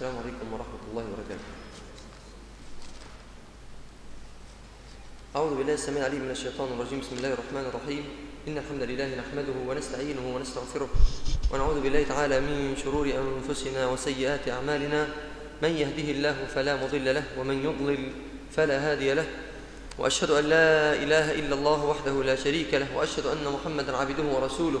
السلام عليكم ورحمة الله وبركاته. أعوذ بالله السميع العليم من الشيطان الرجيم. بسم الله الرحمن الرحيم. إن الحمد لله نحمده ونستعينه ونستغفره ونعوذ بالله تعالى من شرور أنفسنا وسيئات أعمالنا. من يهده الله فلا مضل له ومن يضلل فلا هادي له. وأشهد أن لا إله إلا الله وحده لا شريك له. وأشهد أن محمدا عبده ورسوله.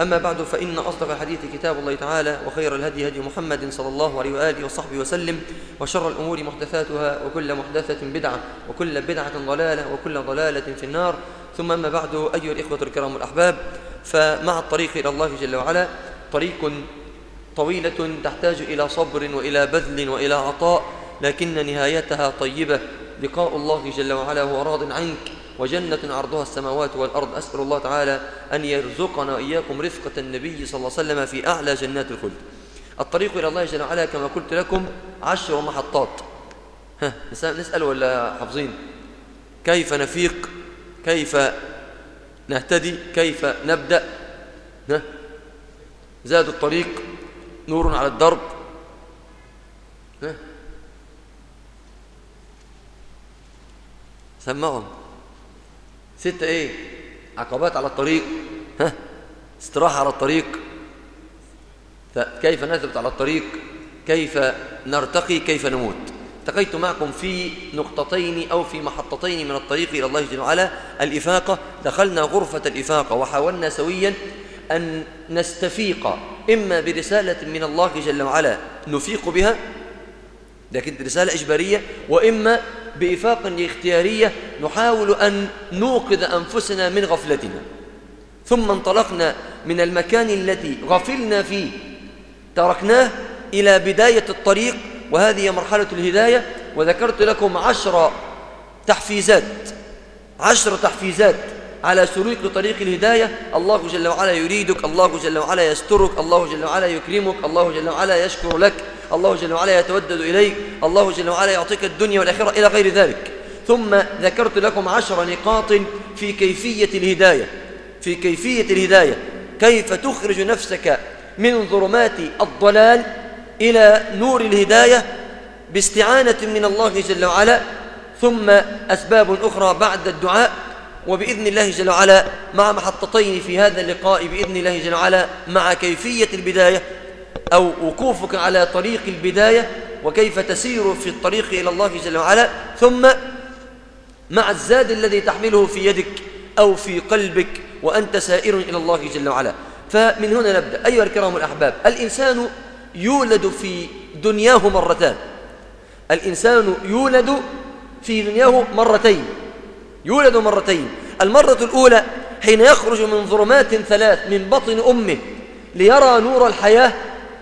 أما بعد فإن أصدق الحديث كتاب الله تعالى وخير الهدي هدي محمد صلى الله عليه وآله وصحبه وسلم وشر الأمور محدثاتها وكل محدثة بدعة وكل بدعة ضلالة وكل ضلالة في النار. ثم أما بعد أيها الإخوة الكرام الأحباب فمع الطريق إلى الله جل وعلا طريق طويلة تحتاج إلى صبر وإلى بذل وإلى عطاء لكن نهايتها طيبة. لقاء الله جل وعلا هو راض عنك. وجنة عرضها السماوات والأرض. أسأل الله تعالى أن يرزقنا وإياكم رفقة النبي صلى الله عليه وسلم في أعلى جنات الخلد. الطريق إلى الله جل وعلا كما قلت لكم عشر محطات. ها نسأل ولا حافظين؟ كيف نفيق؟ كيف نهتدي؟ كيف نبدأ؟ ها؟ زاد الطريق نور على الدرب. ها؟ سمعهم. ستة إيه؟ عقبات على الطريق. ها؟ استراحة على الطريق. كيف نثبت على الطريق؟ كيف نرتقي؟ كيف نموت؟ التقيت معكم في نقطتين أو في محطتين من الطريق إلى الله جل وعلا. الإفاقة دخلنا غرفة الإفاقة وحاولنا سويا أن نستفيق إما برسالة من الله جل وعلا نفيق بها لكن رسالة إجبارية وإما بإفاق اختيارية نحاول أن نوقظ أنفسنا من غفلتنا. ثم انطلقنا من المكان الذي غفلنا فيه. تركناه إلى بداية الطريق وهذه مرحلة الهداية. وذكرت لكم عشر تحفيزات عشر تحفيزات على سلوك طريق الهداية. الله جل وعلا يريدك الله جل وعلا يسترك الله جل وعلا يكرمك الله جل وعلا يشكر لك. الله جل وعلا يتودد إليك الله جل وعلا يعطيك الدنيا والآخرة إلى غير ذلك. ثم ذكرت لكم عشر نقاط في كيفية الهداية. في كيفية الهداية. كيف تخرج نفسك من ظلمات الضلال إلى نور الهداية؟ باستعانة من الله جل وعلا. ثم أسباب أخرى بعد الدعاء. وبإذن الله جل وعلا مع محطتين في هذا اللقاء بإذن الله جل وعلا مع كيفية البداية. أو وقوفك على طريق البداية وكيف تسير في الطريق إلى الله جل وعلا. ثم مع الزاد الذي تحمله في يدك أو في قلبك وأنت سائر إلى الله جل وعلا. فمن هنا نبدأ. أيها الكرام الأحباب الإنسان يولد في دنياه مرتان. الإنسان يولد في دنياه مرتين. يولد مرتين. المرة الأولى حين يخرج من ظلمات ثلاث من بطن أمه ليرى نور الحياة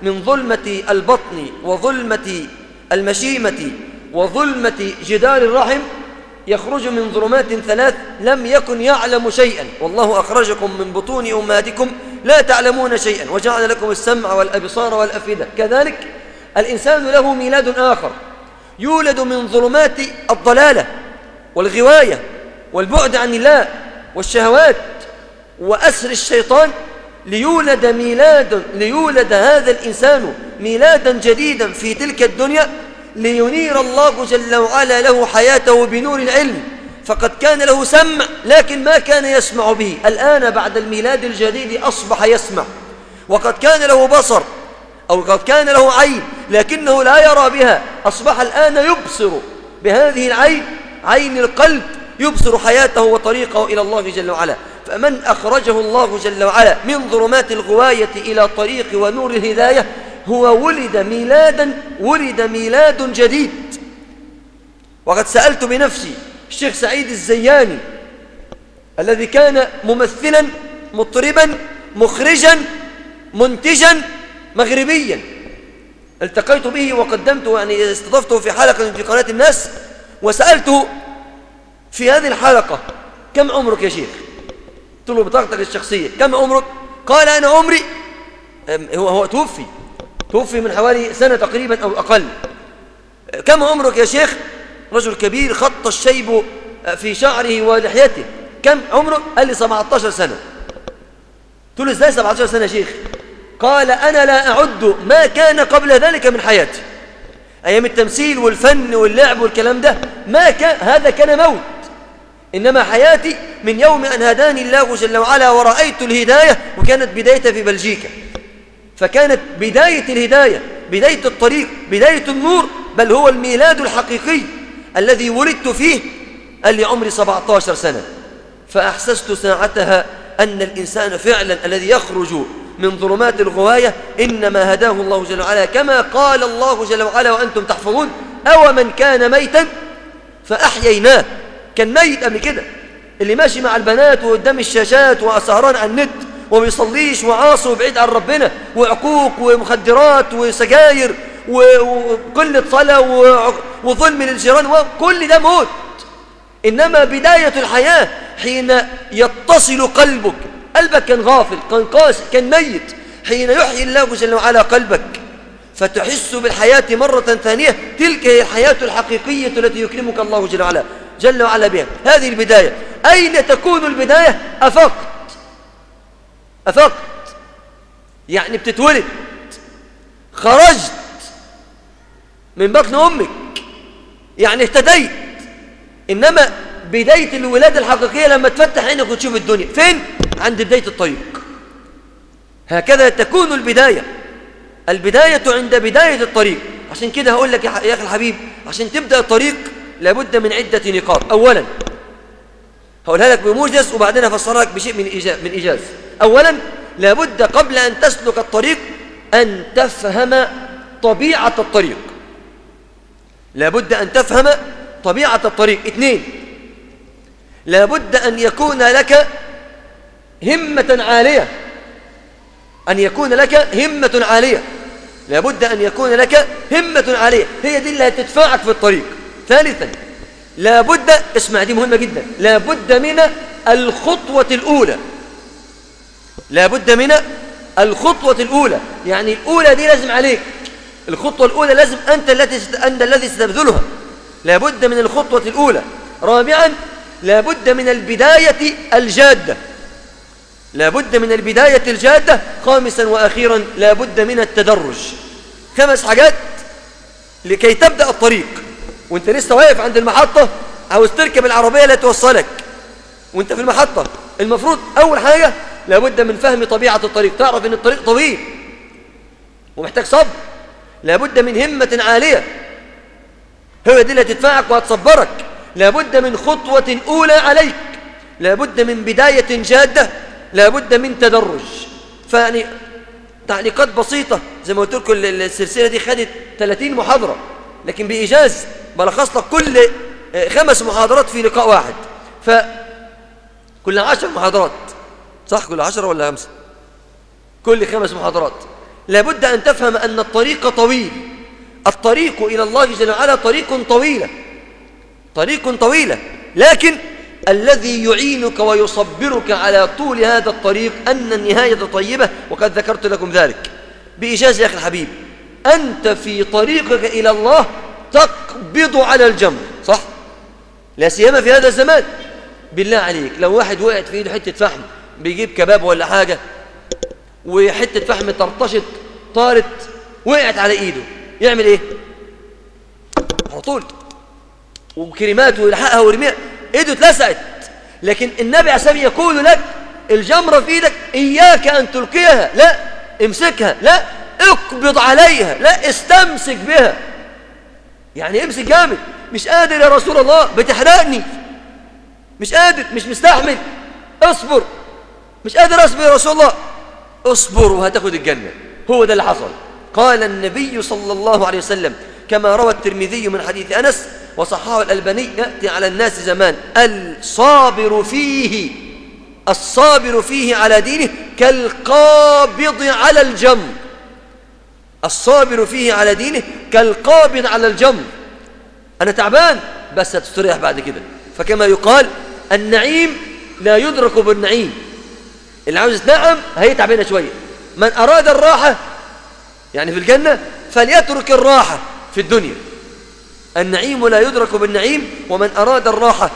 من ظلمة البطن وظلمة المشيمة وظلمة جدار الرحم يخرج من ظلمات ثلاث لم يكن يعلم شيئا. والله أخرجكم من بطون أمهاتكم لا تعلمون شيئا. وجعل لكم السمع والأبصار والأفئدة. كذلك الإنسان له ميلاد آخر يولد من ظلمات الضلالة والغواية والبعد عن الله والشهوات وأسر الشيطان ليولد ميلاد ليولد هذا الإنسان ميلادا جديدا في تلك الدنيا لينير الله جل وعلا له حياته بنور العلم. فقد كان له سمع لكن ما كان يسمع به. الآن بعد الميلاد الجديد أصبح يسمع. وقد كان له بصر أو قد كان له عين لكنه لا يرى بها. أصبح الآن يبصر بهذه العين عين القلب يبصر حياته وطريقه إلى الله جل وعلا. فمن أخرجه الله جل وعلا من ظلمات الغواية إلى طريق ونور الهداية هو ولد ميلادا ولد ميلاد جديد. وقد سألت بنفسي الشيخ سعيد الزياني الذي كان ممثلا مطربا مخرجا منتجا مغربيا. التقيت به وقدمته يعني استضفته في حلقة في قناة الناس وسألته في هذه الحلقة كم عمرك يا شيخ؟ قلت له بطاقتك الشخصية. كم عمرك؟ قال أنا عمري هو هو توفي. توفي من حوالي سنة تقريبا أو أقل. كم عمرك يا شيخ؟ رجل كبير خط الشيب في شعره ولحيته. كم عمره قال لي 17 سنة. قلت له إزاي 17 سنة يا شيخ؟ قال أنا لا أعد ما كان قبل ذلك من حياتي. أيام التمثيل والفن واللعب والكلام ده ما كان هذا كان موت. إنما حياتي من يوم أن هداني الله جل وعلا ورأيت الهداية وكانت بدايتها في بلجيكا. فكانت بداية الهداية بداية الطريق بداية النور بل هو الميلاد الحقيقي الذي ولدت فيه قال لي عمري 17 سنة. فأحسست ساعتها أن الإنسان فعلا الذي يخرج من ظلمات الغواية إنما هداه الله جل وعلا كما قال الله جل وعلا وأنتم تحفظون أو من كان ميتا فأحييناه. كان ميت قبل كده. اللي ماشي مع البنات وقدام الشاشات وسهران على النت وبيصليش وعاصي وبعيد عن ربنا وعقوق ومخدرات وسجاير وقلة صلاة وظلم للجيران وكل ده موت. إنما بداية الحياة حين يتصل قلبك. قلبك كان غافل كان قاسي كان ميت. حين يحيي الله جل وعلا قلبك. فتحس بالحياة مرة ثانية. تلك هي الحياة الحقيقية التي يكرمك الله جل وعلا. جل وعلا بها هذه البداية. أين تكون البداية؟ أفقت. أفقت. يعني بتتولد. خرجت من بطن أمك. يعني اهتديت. إنما بداية الولادة الحقيقية لما تفتح عينك وتشوف الدنيا. فين؟ عند بداية الطريق. هكذا تكون البداية. البداية عند بداية الطريق. عشان كده هقول لك يا أخي الحبيب عشان تبدأ الطريق لابد من عدة نقاط. أولا هقولها لك بموجز وبعدين أفسرها لك بشيء من إيجاز, من إيجاز. أولا لابد قبل أن تسلك الطريق أن تفهم طبيعة الطريق. لابد أن تفهم طبيعة الطريق. اثنين لابد أن يكون لك همة عالية. أن يكون لك همة عالية. لابد أن يكون لك همة عالية. هي دي اللي هتدفعك في الطريق. ثالثا لابد اسمع دي مهمة جدا لابد من الخطوة الأولى. لابد من الخطوة الأولى. يعني الأولى دي لازم عليك. الخطوة الأولى لازم أنت التي أنت الذي ستبذلها لابد من الخطوة الأولى. رابعا لابد من البداية الجادة. لابد من البداية الجادة. خامسا وأخيرا لابد من التدرج. خمس حاجات لكي تبدأ الطريق. وانت لسه واقف عند المحطة عاوز تركب العربية لا توصلك. وانت في المحطة. المفروض أول حاجة لابد من فهم طبيعة الطريق. تعرف إن الطريق طويل ومحتاج صبر. لابد من همة عالية. هو دي اللي هتدفعك وهتصبرك. لابد من خطوة أولى عليك. لابد من بداية جادة. لابد من تدرج. فيعني تعليقات بسيطة زي ما قلت لكم السلسلة دي خدت 30 محاضرة لكن بإيجاز. بلخص لك كل خمس محاضرات في لقاء واحد. فكل عشر محاضرات. صح؟ كل عشرة ولا خمسة؟ كل خمس محاضرات. لابد أن تفهم أن الطريق طويل. الطريق إلى الله جل وعلا طريق طويلة. طريق طويلة. لكن الذي يعينك ويصبرك على طول هذا الطريق أن النهاية طيبة وقد ذكرت لكم ذلك. بإجازة يا أخي الحبيب أنت في طريقك إلى الله تقبض على الجمر صح؟ لا سيما في هذا الزمان. بالله عليك لو واحد وقعت في إيده حتة فحم بيجيب كباب ولا حاجة وحتة فحم طرطشت طارت وقعت على إيده يعمل إيه؟ على طول. وكريمات ويلحقها ويرميها. إيده اتلسعت. لكن النبي عليه الصلاة يقول لك الجمره في إيدك إياك أن تلقيها لا امسكها لا اقبض عليها لا استمسك بها. يعني امسك جامد. مش قادر يا رسول الله بتحرقني. مش قادر مش مستحمل. اصبر. مش قادر اصبر يا رسول الله. اصبر وهتاخد الجنة. هو ده اللي حصل. قال النبي صلى الله عليه وسلم كما روى الترمذي من حديث أنس وصححه الألباني يأتي على الناس زمان الصابر فيه الصابر فيه على دينه كالقابض على الجمر الصابر فيه على دينه كالقابض على الجمر. أنا تعبان بس هتستريح بعد كده. فكما يقال النعيم لا يدرك بالنعيم. اللي عاوز يتنعم هيتعب هنا شوية. من أراد الراحة يعني في الجنة فليترك الراحة في الدنيا. النعيم لا يدرك بالنعيم ومن أراد الراحة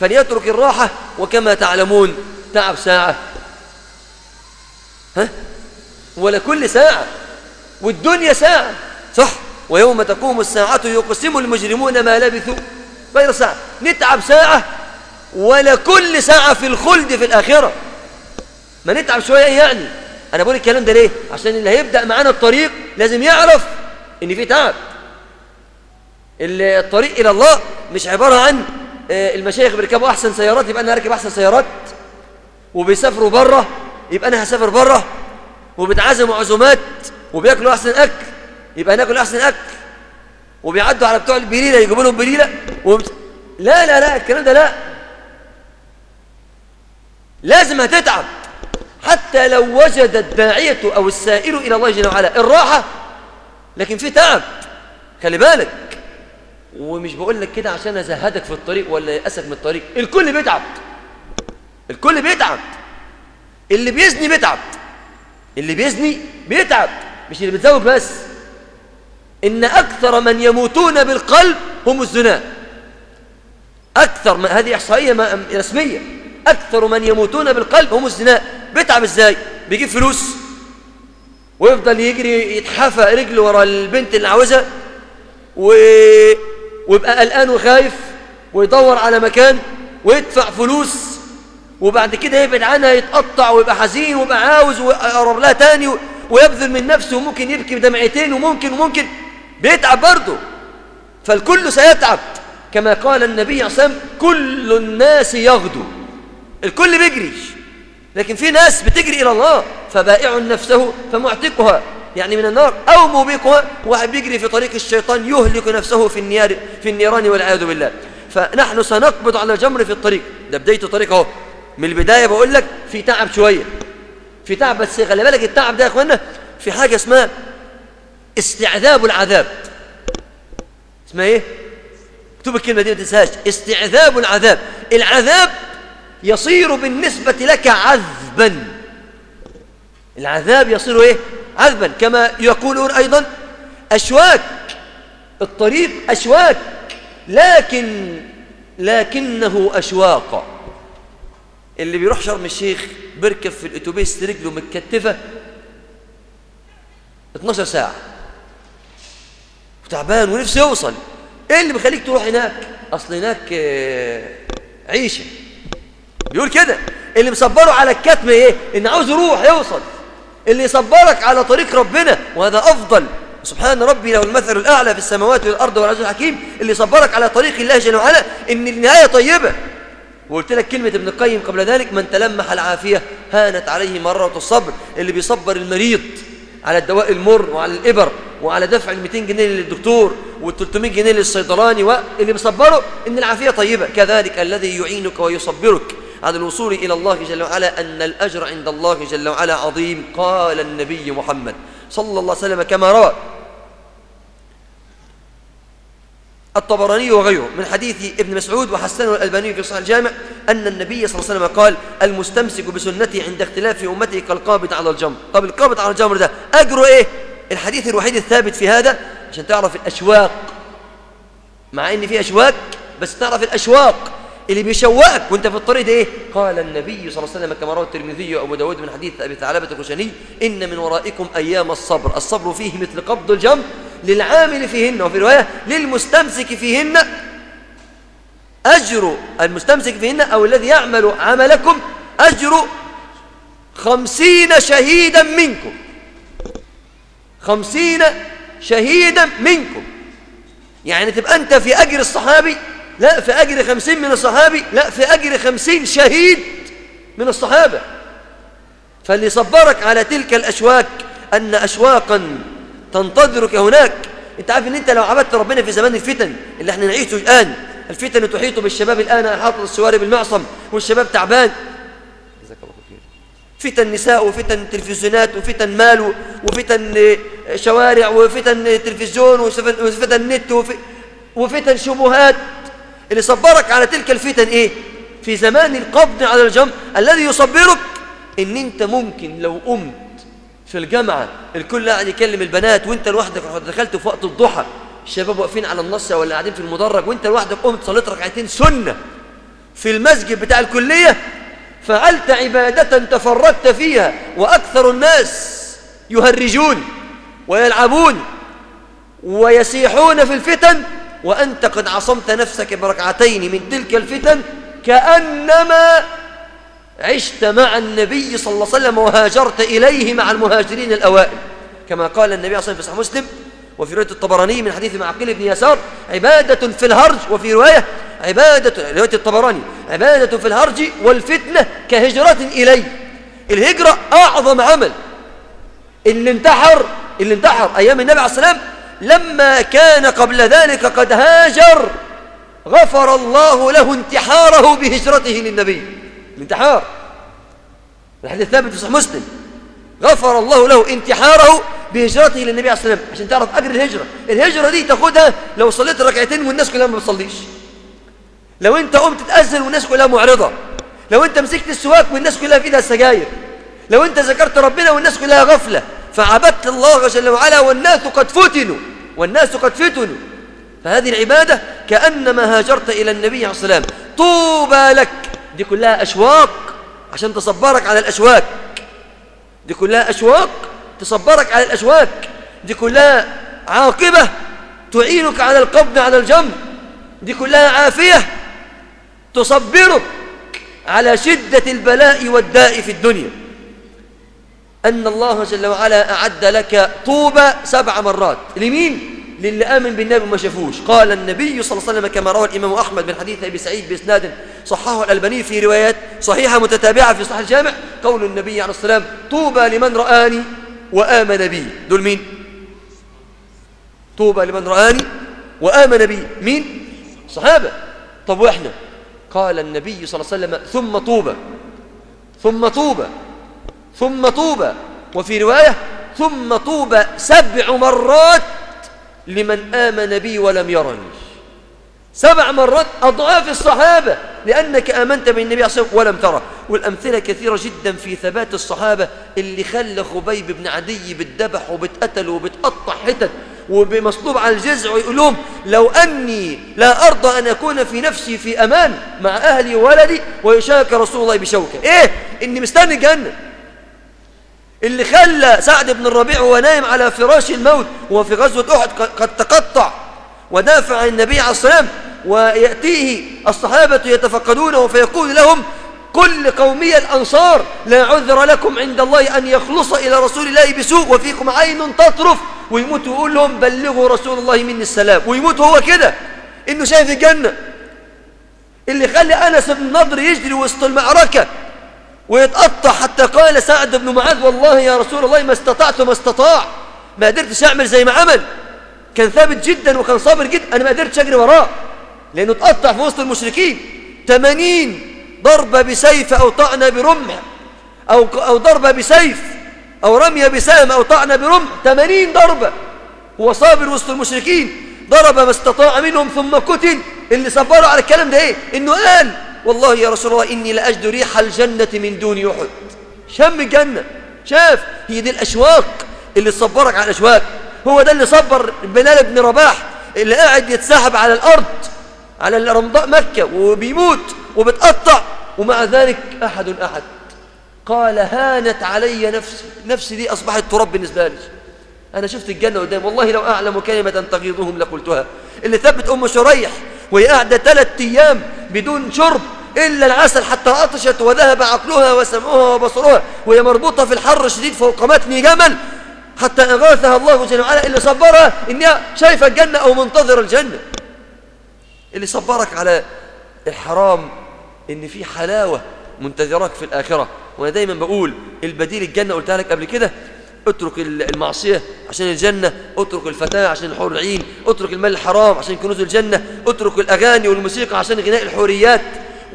فليترك الراحة. وكما تعلمون تعب ساعة. ها؟ ولا كل ساعة. والدنيا ساعة صح؟ ويوم تقوم الساعة يقسم المجرمون ما لبثوا غير ساعة. نتعب ساعة ولا كل ساعة في الخلد في الآخرة. ما نتعب شوية يعني. أنا بقول الكلام ده ليه؟ عشان اللي هيبدأ معانا الطريق لازم يعرف إن في تعب. الطريق إلى الله مش عبارة عن المشايخ بيركبوا أحسن سيارات يبقى أنا هركب أحسن سيارات. وبيسافروا بره يبقى أنا هسافر بره وبيتعزموا عزومات. وبياكلوا أحسن أكل يبقى ناكل أحسن أكل. وبيعدوا على بتوع البليلة يجيبوا لهم بليلة وبت... لا لا لا الكلام ده لا. لازم هتتعب. حتى لو وجد الداعية أو السائل إلى الله جل وعلا الراحة لكن في تعب. خلي بالك. ومش بقول لك كده عشان أزهدك في الطريق ولا يأسك من الطريق. الكل بيتعب. الكل بيتعب. اللي بيزني بيتعب. اللي بيزني بيتعب. مش اللي بتزوج بس. إن أكثر من يموتون بالقلب هم الزنا. أكثر من هذه إحصائية رسمية. أكثر من يموتون بالقلب هم الزنا. بيتعب إزاي؟ بيجيب فلوس. ويفضل يجري يتحافى رجله ورا البنت اللي عاوزها. و... ويبقى قلقان وخايف. ويدور على مكان. ويدفع فلوس. وبعد كده يبعد عنها يتقطع ويبقى حزين ويبقى عاوز ويقرب لها تاني. ويبذل من نفسه وممكن يبكي بدمعتين وممكن وممكن. بيتعب برضه. فالكل سيتعب. كما قال النبي عليه الصلاة كل الناس يغدو. الكل بيجري. لكن في ناس بتجري إلى الله فبائع نفسه فمعتقها. يعني من النار أو موبقها. واحد بيجري في طريق الشيطان يهلك نفسه في النيار في النيران والعياذ بالله. فنحن سنقبض على الجمر في الطريق. ده بداية الطريق أهو. من البداية بقول لك في تعب شوية. في تعب بس خلي بالك التعب ده يا اخوانا في حاجة اسمها استعذاب العذاب. اسمها إيه؟ اكتب الكلمة دي ما تنساهاش. استعذاب العذاب. العذاب يصير بالنسبة لك عذبا. العذاب يصير إيه؟ عذبا. كما يقولون أيضا أشواك. الطريق أشواك. لكن لكنه أشواق. اللي بيروح شرم الشيخ بيركب في الأتوبيس رجله متكتفة 12 ساعة. وتعبان ونفسه يوصل. إيه اللي بيخليك تروح هناك؟ أصل هناك عيشة. بيقول كده. اللي مصبره على الكتم إيه؟ إن عاوز يروح يوصل. اللي يصبرك على طريق ربنا وهذا أفضل. سبحان ربي له المثل الأعلى في السماوات والأرض والعزيز الحكيم. اللي يصبرك على طريق الله جل وعلا إن النهاية طيبة. وقلت لك كلمة ابن القيم قبل ذلك من تلمح العافية هانت عليه مره الصبر اللي بيصبر المريض على الدواء المر وعلى الإبر وعلى دفع ال 200 جنيه للدكتور وال 300 جنيه للصيدلاني واللي بيصبره إن العافية طيبة. كذلك الذي يعينك ويصبرك على الوصول إلى الله جل وعلا أن الأجر عند الله جل وعلا عظيم. قال النبي محمد صلى الله عليه وسلم كما روى الطبراني وغيره. من حديث ابن مسعود وحسنه الألباني في صحيح الجامع أن النبي صلى الله عليه وسلم قال المستمسك بسنتي عند اختلاف أمتي كالقابض على الجمر. طب القابض على الجمر ده أجره إيه؟ الحديث الوحيد الثابت في هذا عشان تعرف الأشواق. مع إن في أشواق بس تعرف الأشواق. اللي بيشوقك وانت في الطريق ده إيه؟ قال النبي صلى الله عليه وسلم كما روى الترمذي وأبو داود من حديث أبي ثعلبة الخشني إن من ورائكم أيام الصبر. الصبر فيه مثل قبض الجمر للعامل فيهن وفي رواية للمستمسك فيهن. أجر المستمسك فيهن أو الذي يعمل عملكم أجر خمسين شهيدا منكم. خمسين شهيدا منكم. يعني تبقى أنت في أجر الصحابي لا في أجر خمسين من الصحابي لا في أجر خمسين شهيد من الصحابة. فاللي صبرك على تلك الأشواك أن أشواقا تنتظرك هناك. أنت عارف إن أنت لو عبدت ربنا في زمان الفتن اللي إحنا نعيشه الآن الفتن تحيط بالشباب الآن أحاط السواري بالمعصم والشباب تعبان. فتن نساء وفتن تلفزيونات وفتن مال وفتن شوارع وفتن تلفزيون وفتن نت وفتن شبهات. اللي صبرك على تلك الفتن إيه؟ في زمان القبض على الجمع الذي يصبرك إن أنت ممكن لو قمت في الجامعة الكل قاعد يكلم البنات وأنت لوحدك دخلت في وقت الضحى الشباب واقفين على النص ولا قاعدين في المدرج وأنت لوحدك قمت صليت ركعتين سنة في المسجد بتاع الكلية فعلت عبادة تفردت فيها وأكثر الناس يهرجون ويلعبون ويسيحون في الفتن وأنت قد عصمت نفسك بركعتين من تلك الفتن كأنما عشت مع النبي صلى الله عليه وسلم وهاجرت إليه مع المهاجرين الأوائل. كما قال النبي صلى الله عليه وسلم في مسلم وفي رواية الطبراني من حديث معقل بن يسار عبادة في الهرج وفي رواية عبادة رواية الطبراني عبادة في الهرج والفتنة كهجرة إلي. الهجرة أعظم عمل. اللي انتحر اللي انتحر أيام النبي عليه السلام لما كان قبل ذلك قد هاجر غفر الله له انتحاره بهجرته للنبي. الانتحار. الحديث الثابت في صحيح مسلم. غفر الله له انتحاره بهجرته للنبي عليه الصلاة والسلام عشان تعرف أجر الهجرة. الهجرة دي تاخدها لو صليت ركعتين والناس كلها ما بتصليش. لو انت قمت تأذن والناس كلها معرضة. لو انت مسكت السواك والناس كلها في ايدها السجاير. لو انت ذكرت ربنا والناس كلها غفلة. فعبدت الله جل وعلا والناس قد فتنوا والناس قد فتنوا. فهذه العبادة كأنما هاجرت إلى النبي عليه والسلام طوبى لك. دي كلها أشواق عشان تصبرك على الأشواك دي كلها أشواق تصبرك على الأشواك دي كلها عاقبة تعينك على القبض على الجنب. دي كلها عافية تصبرك على شدة البلاء والداء في الدنيا. أن الله جل وعلا أعد لك طوبة سبع مرات. لمين؟ للي آمن بالنبي وما شافوش. قال النبي صلى الله عليه وسلم كما روى الإمام أحمد من حديث أبي سعيد بإسناد صححه الألباني في روايات صحيحة متتابعة في صحيح الجامع. قول النبي عليه السلام طوبى لمن رآني وآمن بي. دول مين؟ طوبى لمن رآني وآمن بي. مين؟ صحابة. طب وإحنا؟ قال النبي صلى الله عليه وسلم ثم طوبى ثم طوبى ثم طوبى. وفي رواية ثم طوبى سبع مرات لمن آمن بي ولم يرني. سبع مرات أضعاف الصحابة لأنك آمنت بالنبي عليه الصلاة ولم ترى والأمثلة كثيرة جدا في ثبات الصحابة اللي خلى خبيب بن عدي بالدبح وبتقتل وبتقطع حتت وبمصلوب على الجزع ويقول لهم لو أني لا أرضى أن أكون في نفسي في أمان مع أهلي وولدي ويشاك رسول الله بشوكة. إيه؟ إني مستني الجنة. اللي خلى سعد بن الربيع وهو نايم على فراش الموت وهو في غزوة أحد قد تقطع. ودافع عن النبي عليه الصلاة والسلام ويأتيه الصحابة يتفقدونه فيقول لهم كل قومي الأنصار لا عذر لكم عند الله أن يخلص إلى رسول الله بسوء وفيكم عين تطرف. ويموت ويقول لهم بلغوا رسول الله مني السلام. ويموت هو كده. إنه شايف الجنة. اللي خلى أنس بن نضر يجري وسط المعركة ويتقطع حتى قال سعد بن معاذ والله يا رسول الله ما استطعت ما استطاع. ما قدرتش أعمل زي ما عمل. كان ثابت جدا وكان صابر جدا أنا ما قدرتش أجري وراه لأنه اتقطع في وسط المشركين. 80 ضربة بسيف أو طعنة برمح أو, أو ضربة بسيف أو رمية بسام أو طعنة برمح. 80 ضربة هو صابر وسط المشركين. ضرب ما استطاع منهم ثم قتل. اللي صبروا على الكلام ده إيه؟ إنه قال. والله يا رسول الله إني لأجد ريح الجنة من دون احد شم الجنة. شاف؟ هي دي الأشواق اللي صبرك على الأشواق. هو ده اللي صبر بلال بن رباح اللي قاعد يتسحب على الأرض على رمضاء مكة وبيموت وبتقطع ومع ذلك أحد أحد. قال هانت علي نفسي. نفسي دي أصبحت تراب بالنسبة لي. أنا شفت الجنة قدام والله لو أعلم كلمة تغيظهم لقلتها. اللي ثبت أم شريح وهي قاعدة ثلاث أيام بدون شرب إلا العسل حتى عطشت وذهب عقلها وسمعها وبصرها وهي مربوطة في الحر الشديد فوق متن جمل حتى أغاثها الله جل وعلا. اللي صبرها إنها شايفة الجنة أو منتظر الجنة. اللي صبرك على الحرام إن في حلاوة منتظرك في الآخرة. وأنا دايما بقول البديل الجنة قلتها لك قبل كده اترك المعصية عشان الجنة اترك الفتاة عشان الحور العين اترك المال الحرام عشان كنوز الجنة اترك الأغاني والموسيقى عشان غناء الحوريات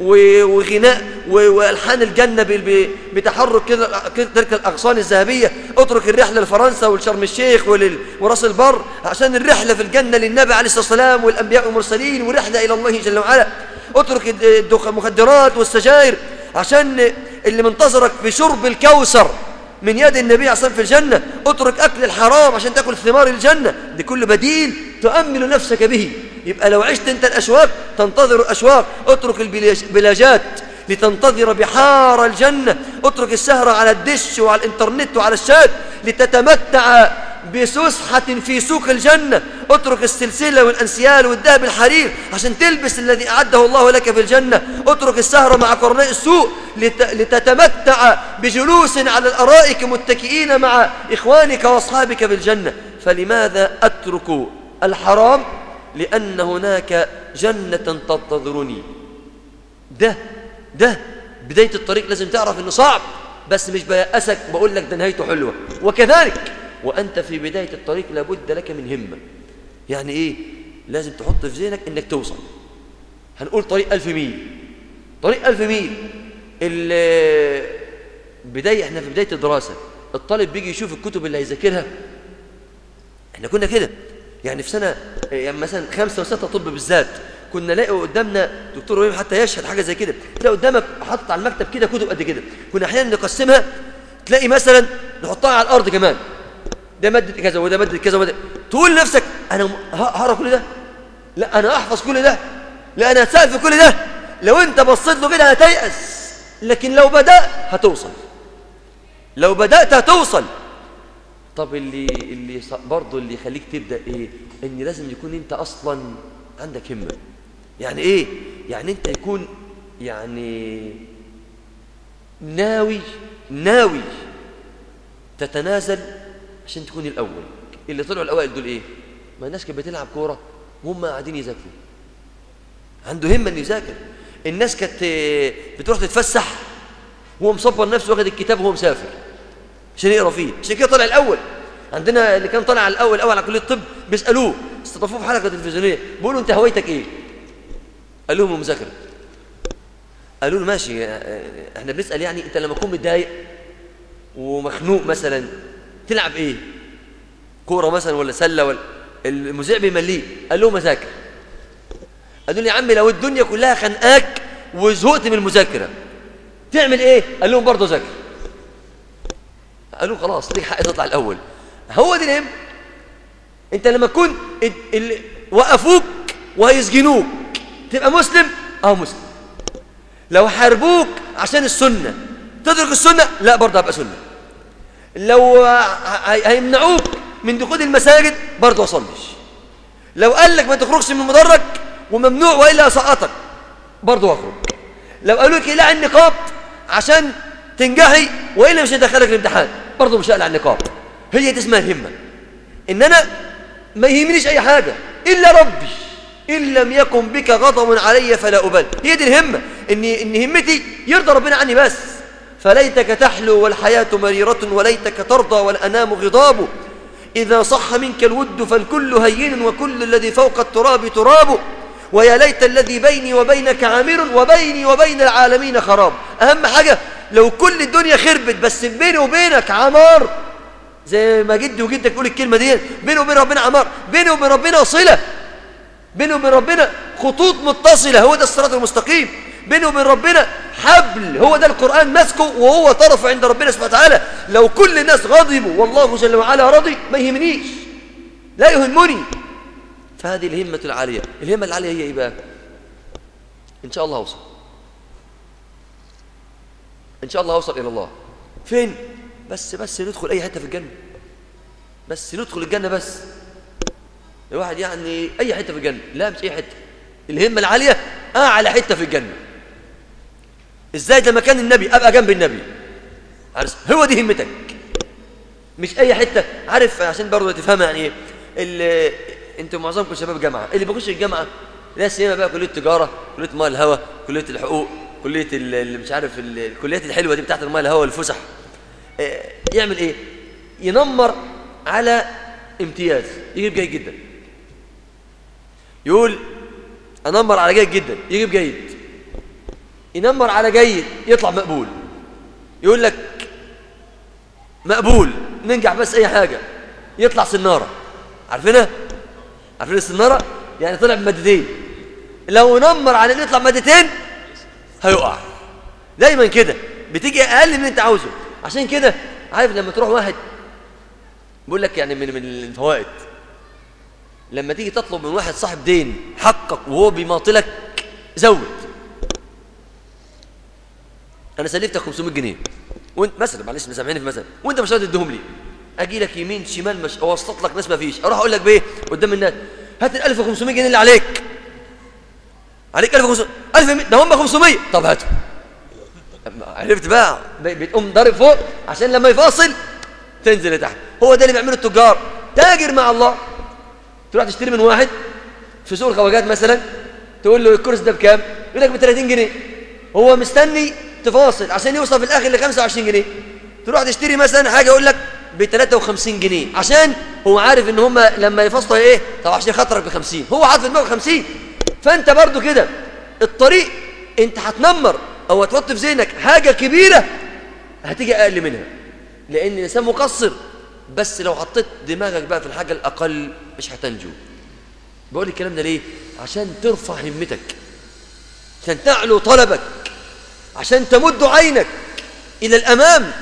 وغناء وألحان الجنة بتحرك كده تلك الأغصان الذهبية اترك الرحلة لفرنسا والشرم الشيخ وراس البر عشان الرحلة في الجنة للنبي عليه الصلاة والسلام والأنبياء والمرسلين ورحلة إلى الله جل وعلا. اترك المخدرات والسجاير عشان اللي منتظرك في شرب الكوثر. من يد النبي والسلام في الجنة اترك أكل الحرام عشان تأكل ثمار الجنة. دي كل بديل تؤمل نفسك به. يبقى لو عشت أنت الأشواق تنتظر الأشواق. اترك البلاجات لتنتظر بحار الجنة. اترك السهرة على الدش وعلى الإنترنت وعلى الشات لتتمتع بسسحة في سوق الجنة. اترك السلسلة والأنسيال والذهب الحرير عشان تلبس الذي أعده الله لك في الجنة. اترك السهرة مع قرناء السوء لتتمتع بجلوس على الأرائك متكئين مع إخوانك وأصحابك في الجنة. فلماذا أترك الحرام؟ لأن هناك جنة تنتظرني. ده ده بداية الطريق لازم تعرف أنه صعب بس مش بيأسك بقول لك ده نهايته حلوة. وكذلك وأنت في بداية الطريق لابد لك من همة. يعني إيه؟ لازم تحط في ذهنك أنك توصل. هنقول طريق ألف ميل. طريق ألف ميل. بداية إحنا في بداية الدراسة. الطالب بيجي يشوف الكتب اللي هيذاكرها. إحنا كنا كده. يعني في سنة يعني مثلا خمسة وستة طب بالذات كنا نلاقي قدامنا دكتور رهيب حتى يشهد حاجة زي كده. تلاقي قدامك حاطط على المكتب كده كتب قد كده. كنا أحيانا نقسمها. تلاقي مثلا نحطها على الأرض كمان. ده مادة كذا وده مادة كذا وده. تقول لنفسك أنا هقرأ كل ده؟ لا أنا أحفظ كل ده. لا أنا هتسأل في كل ده. لو أنت بصيت له كده هتيأس. لكن لو بدأت هتوصل. لو بدأت هتوصل. طب اللي اللي برضه اللي يخليك تبدأ إيه؟ إن لازم يكون أنت أصلا عندك همة. يعني إيه؟ يعني أنت يكون يعني ناوي ناوي تتنازل عشان تكون الأول. اللي طلعوا الأوائل دول إيه؟ ما الناس كانت بتلعب كورة وهم قاعدين يذاكروا. عنده همة إنه يذاكر. الناس كانت بتروح تتفسح وهو مصبر نفسه واخد الكتاب وهو مسافر عشان يقرأ فيه. عشان كده طلع الأول. عندنا اللي كان طالع الأول الأول على كلية الطب بيسألوه استضافوه في حلقه تلفزيونية. بيقولوا أنت هوايتك إيه؟ قال لهم المذاكرة. قالوا له ماشي إحنا بنسأل يعني أنت لما تكون متضايق ومخنوق مثلا تلعب إيه؟ كورة مثلا ولا سلة ولا المذيع بيمليه. قال لهم اذاكر قالوا لي يا عم لو الدنيا كلها خنقاك وزهقت من المذاكرة تعمل إيه؟ قال لهم برضه ذاكر قالوا خلاص ليك حق تطلع الأول. هو دي الهم. أنت لما تكون وقفوك وهيسجنوك تبقى مسلم؟ آه مسلم. لو حاربوك عشان السنة تدرك السنة؟ لا برضه هبقى سنة. لو هيمنعوك من دخول المساجد برضه اصليش لو قال لك ما تخرجش من المدرج وممنوع وإلا سقطك برضه اخرج لو قالوا لك اقلع النقاب عشان تنجحي وإلا مش هيدخلك الامتحان برضه مش هقلع النقاب هي دي اسمها الهمه إن أنا ما يهمنيش أي حاجة إلا ربي. إن لم يكن بك غضب علي فلا أبالي. هي دي الهمة. ان إن همتي يرضى ربنا عني بس. فليتك تحلو والحياة مريرة وليتك ترضى والأنام غضاب. إذا صح منك الود فالكل هين وكل الذي فوق التراب تراب. ويا ليت الذي بيني وبينك عامر وبيني وبين العالمين خراب. أهم حاجة لو كل الدنيا خربت بس بيني وبينك عمار. زي ما جدي وجدك تقول الكلمة دي بيني وبين ربنا عمار بيني وبين ربنا صلة بيني وبين ربنا خطوط متصلة هو ده الصراط المستقيم. بيني وبين ربنا حبل. هو ده القرآن ماسكه وهو طرف عند ربنا سبحانه وتعالى. لو كل الناس غضبوا والله جل وعلا راضي ما يهمنيش. لا يهمني. فهذه الهمة العالية. الهمة العالية هي إيه بقى؟ إن شاء الله أوصل. إن شاء الله أوصل إلى الله. فين؟ بس بس ندخل أي حتة في الجنة. بس ندخل الجنة بس. الواحد يعني أي حتة في الجنة. لا مش أي حتة. الهمة العالية أعلى حتة في الجنة. إزاي ده مكان النبي؟ أبقى جنب النبي. عارف هو دي همتك. مش أي حتة. عارف عشان برضه تفهمها يعني إيه. اللي أنتوا معظمكم شباب جامعة. اللي بيخش الجامعة لا سيما بقى كلية التجارة كلية مال الهوا كلية الحقوق كلية اللي مش عارف الكليات الحلوة دي بتاعت المال الهوا والفسح. آه، يعمل إيه؟ ينمر على امتياز. يجيب جيد جدا. يقول أنمر على جيد جدا. يجيب جيد. ينمر على جيد يطلع مقبول. يقول لك مقبول ننجح بس أي حاجة. يطلع سنارة. عارفينها؟ عارفين السنارة؟ يعني طلع بمادتين. لو نمر على يطلع مادتين هيقع. دايما كده. بتيجي أقل من أنت عاوزه. عشان كده عارف لما تروح واحد بيقول لك يعني من من الفوائد. لما تيجي تطلب من واحد صاحب دين حقك وهو بيماطلك زود. أنا سلفتك 500 جنيه. وأنت مثلا معلش مسامحيني في مثلا. وأنت مش راضي تديهم لي. أجي لك يمين شمال مش أوسط لك ناس ما فيش. أروح أقول لك بإيه؟ قدام الناس. هات ال 1500 جنيه اللي عليك. عليك 1500 1000 ده هم 500 طب هاتوا عرفت بقى؟ بتقوم ضارب فوق عشان لما يفاصل تنزل لتحت. هو ده اللي بيعمله التجار. تاجر مع الله. تروح تشتري من واحد في سوق الخواجات مثلا تقول له الكرسي ده بكام؟ يقول لك ب 30 جنيه. هو مستني تفاصل عشان يوصل في الآخر ل 25 جنيه. تروح تشتري مثلا حاجة يقول لك ب 53 جنيه. عشان هو عارف إن هم لما يفصلوا إيه؟ طب عشان خاطرك ب 50 هو حاطط في دماغه 50 فأنت برضو كده. الطريق أنت هتنمر أو هتحط في ذهنك حاجة كبيرة هتيجي أقل منها. لأن الإنسان مقصر. بس لو حطيت دماغك بقى في الحاجة الأقل مش هتنجو. بقول الكلام ده ليه؟ عشان ترفع همتك. عشان تعلو طلبك. عشان تمد عينك إلى الأمام.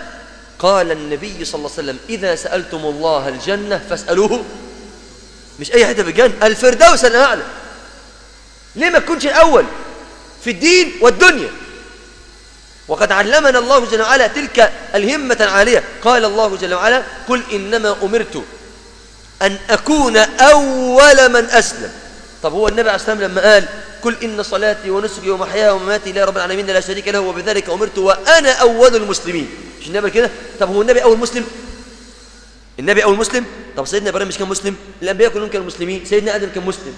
قال النبي صلى الله عليه وسلم إذا سألتم الله الجنة فاسألوه. مش أي حتة في الجنة الفردوس الأعلى. ليه ما تكونش الأول في الدين والدنيا؟ وقد علمنا الله جل وعلا تلك الهمة العالية. قال الله جل وعلا قل إنما أمرت أن أكون أول من أسلم. طب هو النبي عليه الصلاة والسلام لما قال قل إن صلاتي ونسكي ومحياي ومماتي لا رب العالمين لا شريك له وبذلك أمرت وأنا أول المسلمين. مش النبي كده؟ طب هو النبي أول مسلم؟ النبي أول مسلم؟ طب سيدنا إبراهيم مش كان مسلم؟ الأنبياء كلهم كانوا مسلمين سيدنا آدم كان مسلم.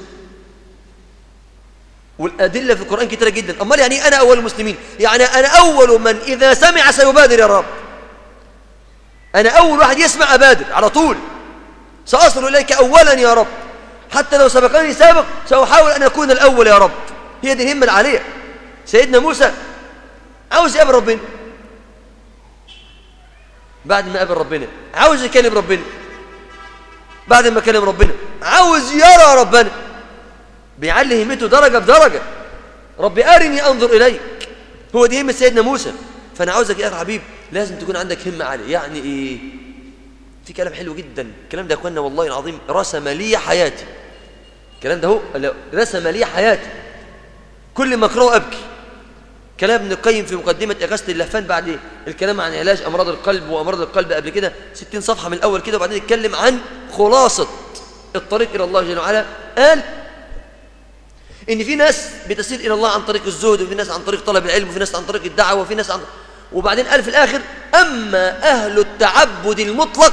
والأدلة في القرآن كتيرة جدا. أمال يعني أنا أول المسلمين؟ يعني أنا أول من إذا سمع سيبادر يا رب. أنا أول واحد يسمع أبادر على طول. سأصل إليك أولا يا رب. حتى لو سبقني سابق سأحاول أن أكون الأول يا رب. هي دي الهمة العالية سيدنا موسى عاوز يقابل ربنا؟ بعد ما قابل ربنا. عاوز يكلم ربنا. بعد ما كلم ربنا. عاوز يرى ربنا. بيعلي همته درجة بدرجة. ربي أرني أنظر إليك. هو دي همة سيدنا موسى. فأنا عاوزك يا حبيب لازم تكون عندك همة عالية. يعني إيه؟ في كلام حلو جدا. الكلام ده اخوانا والله العظيم رسم لي حياتي. الكلام ده هو رسم لي حياتي. كل ما أقرأه أبكي. كلام ابن القيم في مقدمة إغاثة اللهفان بعد الكلام عن علاج أمراض القلب وأمراض القلب قبل كده 60 صفحة من الأول كده وبعدين يتكلم عن خلاصة الطريق إلى الله جل وعلا. قال إن في ناس بتسير إلى الله عن طريق الزهد وفي ناس عن طريق طلب العلم وفي ناس عن طريق الدعوة وفي ناس عن وبعدين قال في الآخر. أما أهل التعبد المطلق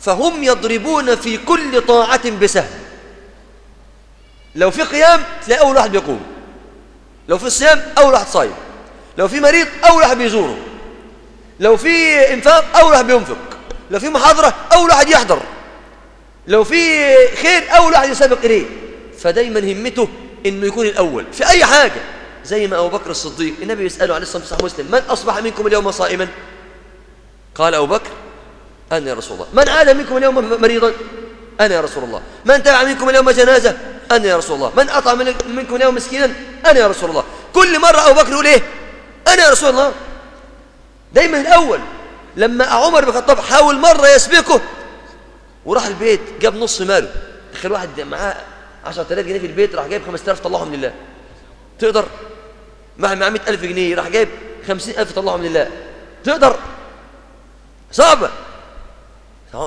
فهم يضربون في كل طاعة بسهم. لو في قيام تلاقي أول واحد بيقوم. لو في الصيام أول واحد صايم. لو في مريض أول واحد بيزوره. لو في إنفاق أول واحد بينفق. لو في محاضرة أول واحد يحضر. لو في خير أول واحد يسابق إليه. فدايما همته إنه يكون الأول. في أي حاجة. زي ما أبو بكر الصديق النبي يسأله عليه الصلاة والسلام من أصبح منكم اليوم صائما؟ قال أبو بكر أنا يا رسول الله. من عاد منكم اليوم مريضا؟ أنا يا رسول الله. من تبع منكم اليوم جنازة؟ أنا يا رسول الله. من أطعم منكم اليوم مسكينا؟ أنا يا رسول الله. كل مرة أبو بكر يقول إيه؟ أنا يا رسول الله. دايما الأول لما عمر بن الخطاب حاول مرة يسبقه وراح البيت جاب نص ماله. تخيل واحد معاه 10000 جنيه في البيت راح جايب 5000 طلعهم لله تقدر؟ معاه 100000 جنيه راح جايب 50000 طلعهم لله تقدر؟ صعبة.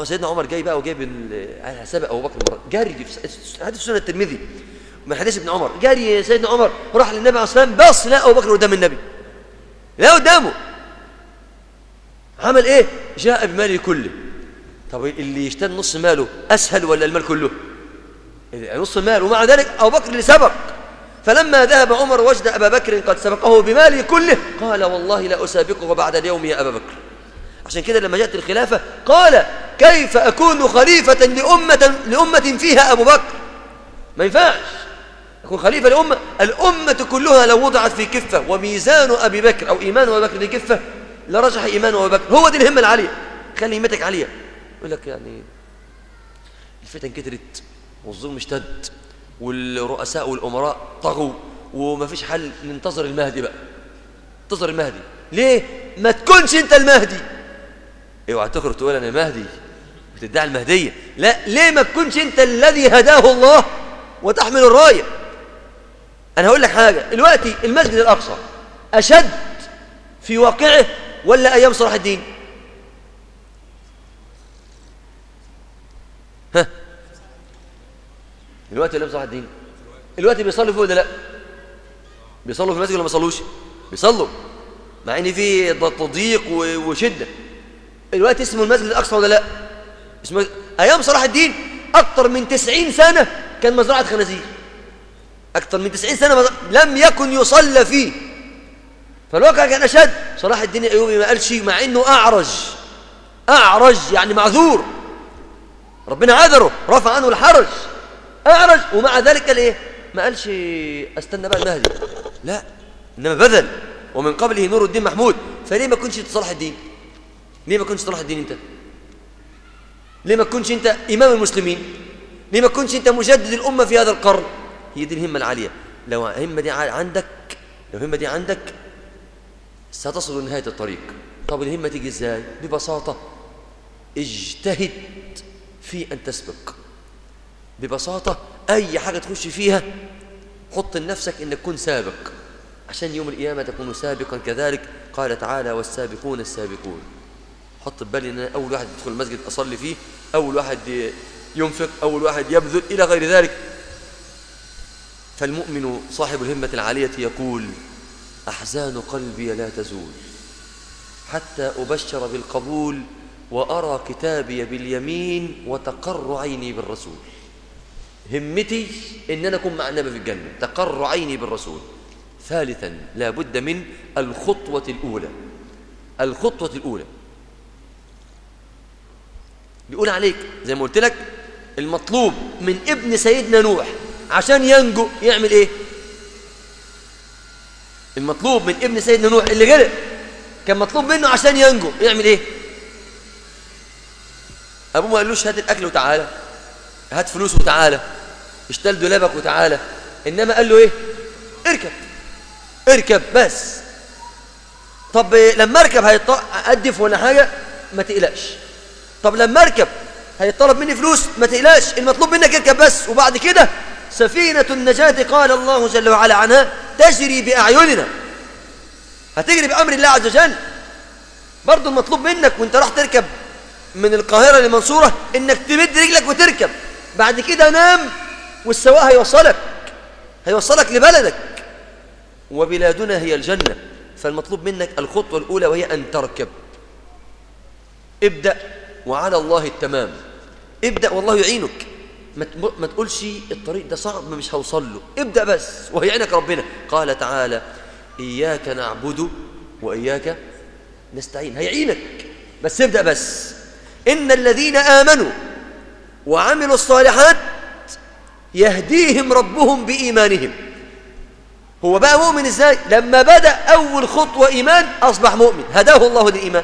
سيدنا عمر جاي بقى وجايب سابق أبو بكر مرة. جاري في حديث سنه الترمذي. من حديث ابن عمر. جاري سيدنا عمر. راح للنبي عليه الصلاة والسلام. بص لا أبو بكر قدام النبي. لا قدامه. عمل إيه؟ جاء بماله كله. طب اللي يشتري نص ماله أسهل ولا المال كله؟ نص المال ومع ذلك أبو بكر اللي سبق. فلما ذهب عمر وجد أبا بكر قد سبقه بماله كله قال والله لا أسابقه بعد اليوم يا أبا بكر. عشان كده لما جاءت الخلافة قال كيف أكون خليفة لأمة, لأمة فيها أبو بكر؟ ما ينفعش. أكون خليفة لأمة الأمة كلها لو وضعت في كفة وميزان أبي بكر أو إيمان أبي بكر في كفة لرجح إيمان أبي بكر. هو دي الهمة العالية. خلي همتك عالية. يقول لك يعني الفتن كترت والظلم اشتد والرؤساء والأمراء طغوا وما فيش حل. ننتظر المهدي بقى. انتظر المهدي. ليه؟ ما تكونش أنت المهدي. اوعى تخرج تقول أنا مهدي. وتدعي المهدية. لا ليه ما تكونش أنت الذي هداه الله وتحمل الراية؟ أنا هقول لك حاجة. دلوقتي المسجد الأقصى أشد في واقعه ولا أيام صلاح الدين؟ ها؟ دلوقتي ولا صلاح الدين. دلوقتي بيصلوا فيه ولا لا؟ بيصلوا في المسجد ولا ما بيصلوش؟ بيصلوا. مع إن في تضييق وشدة. دلوقتي اسمه المسجد الأقصى ولا لا؟ اسمه أيام صلاح الدين أكثر من 90 سنة كان مزرعة خنازير. أكثر من 90 سنة مزرعة لم يكن يصلى فيه. فالواقع كان أشد. صلاح الدين الأيوبي ما قالش مع إنه أعرج. أعرج يعني معذور. ربنا عذره رفع عنه الحرج. أعرج. ومع ذلك قال إيه؟ ما قالش أستنى بقى المهدي لا إنما بذل. ومن قبله نور الدين محمود. فليه ما كنتش صلاح الدين؟ ليه ما كنتش صلاح الدين انت؟ ليه ما كنتش انت إمام المسلمين؟ ليه ما كنتش انت مجدد الأمة في هذا القرن؟ هي دي الهمة العالية. لو الهمة دي عندك لو الهمة دي عندك ستصل لنهايه الطريق. طب الهمة تيجي إزاي؟ ببساطة اجتهد في أن تسبق. ببساطة أي حاجة تخش فيها حط لنفسك إنك تكون سابق. عشان يوم القيامة تكون سابقا كذلك قال تعالى والسابقون السابقون. حط بالي إن أول واحد يدخل المسجد أصلي فيه أول واحد ينفق أول واحد يبذل إلى غير ذلك. فالمؤمن صاحب الهمة العالية يقول أحزان قلبي لا تزول حتى أبشر بالقبول وأرى كتابي باليمين وتقر عيني بالرسول. همتي إن أنا أكون مع النبي في الجنة تقر عيني بالرسول. ثالثا لا بد من الخطوة الأولى. الخطوة الأولى بيقول عليك زي ما قلت لك المطلوب من ابن سيدنا نوح عشان ينجو يعمل إيه؟ المطلوب من ابن سيدنا نوح اللي غرق كان مطلوب منه عشان ينجو يعمل إيه؟ أبوه ما قالوش هات الأكل وتعالى هات فلوس وتعالى اشتل دولابك وتعالى إنما قال له إيه؟ اركب اركب بس. طب لما أركب هيقدف ولا حاجة؟ ما تقلقش. طب لما اركب هيطلب مني فلوس ما تقلقش المطلوب منك اركب بس وبعد كده سفينة النجاة قال الله جل وعلا عنها تجري بأعيننا. هتجري بأمر الله عز وجل. برضو المطلوب منك وانت راح تركب من القاهرة للمنصورة انك تمد رجلك وتركب. بعد كده نام والسواق هيوصلك هيوصلك لبلدك. وبلادنا هي الجنة. فالمطلوب منك الخطوة الأولى وهي أن تركب. ابدأ. وعلى الله التمام. ابدأ والله يعينك. ما تقولش الطريق ده صعب مش هوصل له. ابدأ بس وهيعينك ربنا. قال تعالى إياك نعبد وإياك نستعين. هيعينك. بس ابدأ بس. إن الذين آمنوا وعملوا الصالحات يهديهم ربهم بإيمانهم. هو بقى مؤمن إزاي؟ لما بدأ أول خطوة إيمان أصبح مؤمن. هداه الله للإيمان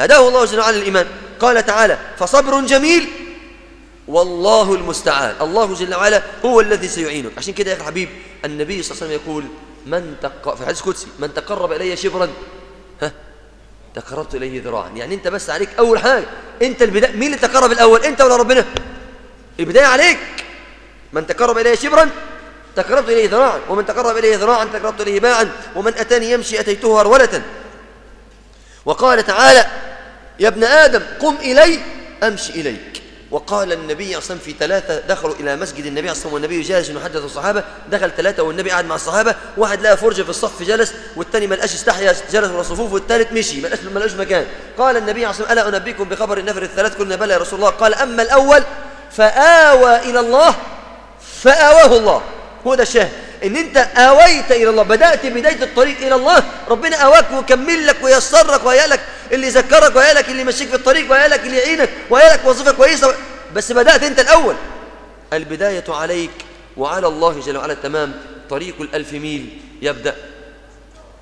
هداه الله جل وعلا للإيمان. قال تعالى فصبر جميل والله المستعان. الله جل وعلا هو الذي سيعينك. عشان كده يا أخي الحبيب النبي صلى الله عليه وسلم يقول من تق... في حديث قدسي من تقرب إلي شبرا. ها تقربت إليه ذراعا. يعني أنت بس عليك أول حاجة. أنت البداية مين اللي تقرب الأول؟ أنت ولا ربنا؟ البداية عليك. من تقرب إلي شبرا تقربت إليه ذراعا. ومن تقرب إليه ذراعا تقربت إليه باعا ومن أتاني يمشي أتيته هرولة وقال تعالى يا ابن آدم قم إلي أمشي إليك. وقال النبي وسلم في ثلاثة دخلوا إلى مسجد النبي وسلم والنبي جالس يحدث الصحابة دخل ثلاثة والنبي قاعد مع الصحابة واحد لقى فرجة في الصف جلس والثاني ما لقاش استحيا جلس في الصفوف والثالث مشي ما لقاش ما لقاش مكان. قال النبي عليه ألا أنبيكم بخبر النفر الثلاث؟ قلنا بلى يا رسول الله. قال أما الأول فآوى إلى الله فآواه الله. هو ده الشاهد. إن أنت آويت إلى الله بدأت بداية الطريق إلى الله ربنا آواك وكمل لك ويسر لك وهيأ لك اللي يذكرك وهيأ لك اللي يمشيك في الطريق وهيأ لك اللي يعينك وهيأ لك وظيفة كويسة بس بدأت أنت الأول. البداية عليك وعلى الله جل وعلا تمام. طريق الألف ميل يبدأ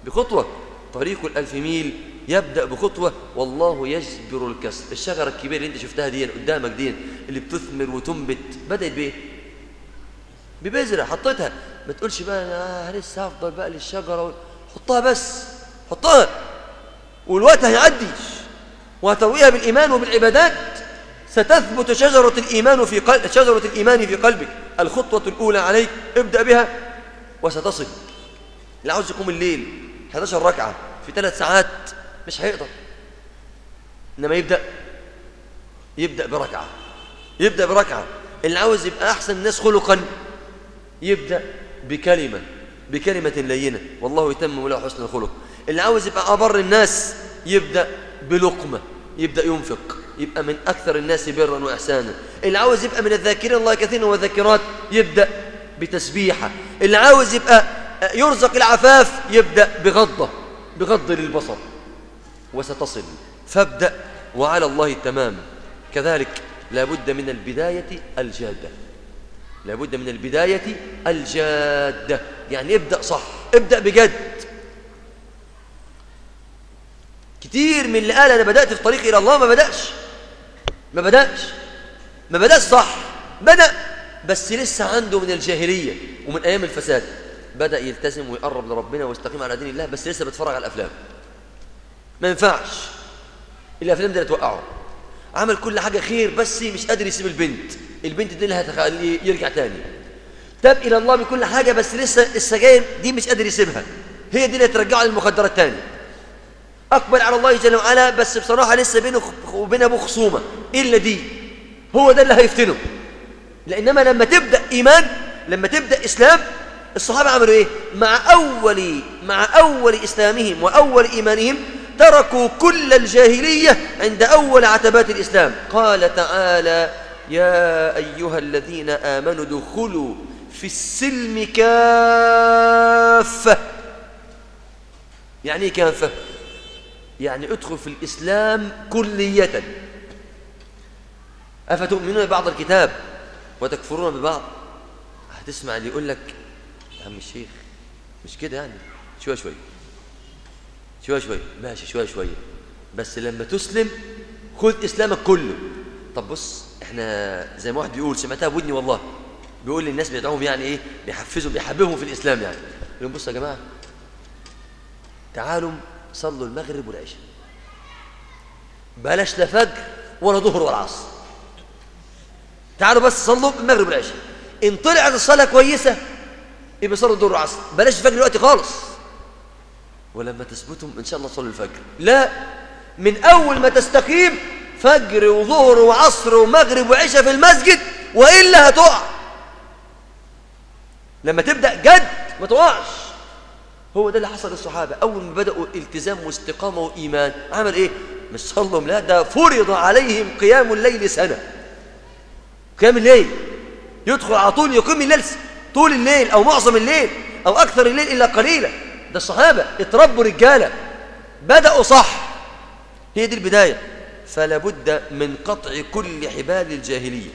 بخطوة. طريق الألف ميل يبدأ بخطوة. والله يجبر الكسر. الشجرة الكبيرة اللي أنت شفتها دي قدامك دي اللي بتثمر وتنبت بدأت بإيه؟ ببذرة حطيتها. ما تقولش بقى أنا لسه هفضل بقى للشجرة حطها بس حطها. والوقت هيعدي. وهترويها بالإيمان وبالعبادات. ستثبت شجرة الإيمان في قلب شجرة الإيمان في قلبك. الخطوة الأولى عليك. ابدأ بها وستصل. اللي عاوز يقوم الليل 11 ركعة في ثلاث ساعات مش هيقدر. إنما يبدأ. يبدأ بركعة. يبدأ بركعة. اللي عاوز يبقى أحسن الناس خلقا. يبدأ بكلمة بكلمة لينة. والله يتمم له حسن الخلق. اللي عاوز يبقى أبر الناس يبدأ بلقمة يبدأ ينفق يبقى من أكثر الناس برا وإحسانا. اللي عاوز يبقى من الذاكرين الله كثيرا والذاكرات يبدأ بتسبيحة. اللي عاوز يبقى يرزق العفاف يبدأ بغضة بغض للبصر. وستصل. فابدأ وعلى الله التمام كذلك لابد من البداية الجادة. لابد من البداية الجادة. يعني ابدأ صح ابدأ بجد. كتير من اللي قال أنا بدأت في طريق إلى الله ما بدأش. ما بدأش. ما بدأش صح. بدأ بس لسه عنده من الجاهلية ومن أيام الفساد. بدأ يلتزم ويقرب لربنا ويستقيم على دين الله بس لسه بيتفرج على الأفلام. ما ينفعش. الأفلام دي توقعه عمل كل حاجة خير بس مش قادر يسيب البنت. البنت دي اللي يرجع تاني. تاب إلى الله بكل حاجة بس لسه السجاير دي مش قادر يسيبها. هي دي اللي هترجعه للمخدرات تاني. أقبل على الله جل وعلا بس بصراحة لسه بينه وبين أبوه خصومة. إلا دي؟ هو ده اللي هيفتنه. لأنما لما تبدأ إيمان لما تبدأ إسلام الصحابة عملوا إيه؟ مع أول مع أول إسلامهم وأول إيمانهم تركوا كل الجاهلية عند أول عتبات الإسلام. قال تعالى يا أيها الذين آمنوا ادخلوا في السلم كافة. يعني إيه كافة؟ يعني ادخل في الإسلام كلية. أفتؤمنون ببعض الكتاب وتكفرون ببعض؟ هتسمع اللي يقول لك يا عم الشيخ مش كده يعني؟ شوية شوية. شوية شوية ماشي شوية شوية بس لما تسلم خذ إسلامك كله. طب بص إحنا زي ما واحد بيقول سمعتها بودني والله. بيقول للناس بيدعوهم يعني إيه بيحفزوا بيحببهم في الإسلام يعني. لهم بصوا يا جماعة تعالوا صلوا المغرب والعشاء. بلاش لا فجر ولا ظهر ولا عصر. تعالوا بس صلوا المغرب والعشاء. إن طلعت الصلاة كويسة يبقى صلوا الظهر والعصر. بلاش الفجر دلوقتي خالص. ولما تثبتهم إن شاء الله صلوا الفجر. لا من أول ما تستقيم فجر وظهر وعصر ومغرب وعشاء في المسجد وإلا هتقع. لما تبدأ جد ما تقعش. هو ده اللي حصل للصحابة. أول ما بدأوا التزام واستقامة وإيمان عمل إيه؟ مش صلهم لا ده فرض عليهم قيام الليل سنة. قيام الليل. يدخل على طول يقيم الليل طول الليل أو معظم الليل أو أكثر الليل إلا قليلا. ده الصحابة اتربوا رجالة. بدأوا صح. هي دي البداية. فلا بد من قطع كل حبال الجاهلية.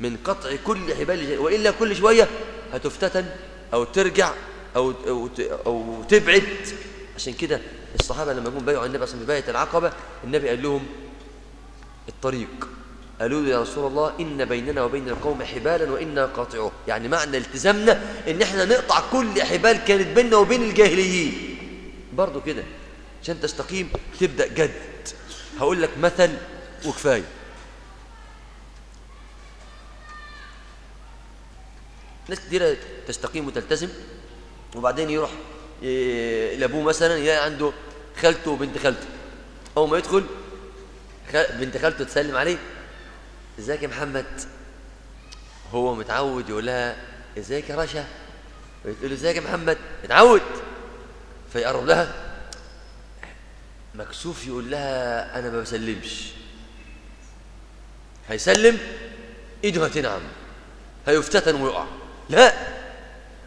من قطع كل حبال الجاهلية. وإلا كل شوية هتفتتن أو ترجع أو, أو, أو تبعد. عشان كده الصحابة لما جم بايعوا النبي الله عليه وسلم العقبة النبي قال لهم الطريق. قالوا له يا رسول الله إن بيننا وبين القوم حبالا وإنا قاطعوه يعني معنى التزامنا إن إحنا نقطع كل حبال كانت بيننا وبين الجاهليين. برضو كده عشان تستقيم تبدأ جد. هقول لك مثل وكفاية. ناس كتيرة تستقيم وتلتزم وبعدين يروح لابوه مثلا يلاقي عنده خالته وبنت خالته. أول ما يدخل بنت خالته تسلم عليه إزيك يا محمد؟ هو متعود يقول لها إزيك يا رشا؟ تقول له إزيك يا محمد؟ متعود. فيقرب لها. مكسوف يقول لها أنا ما بسلمش. هيسلم؟ إيده هتنعم. هيفتتن ويقع. لا.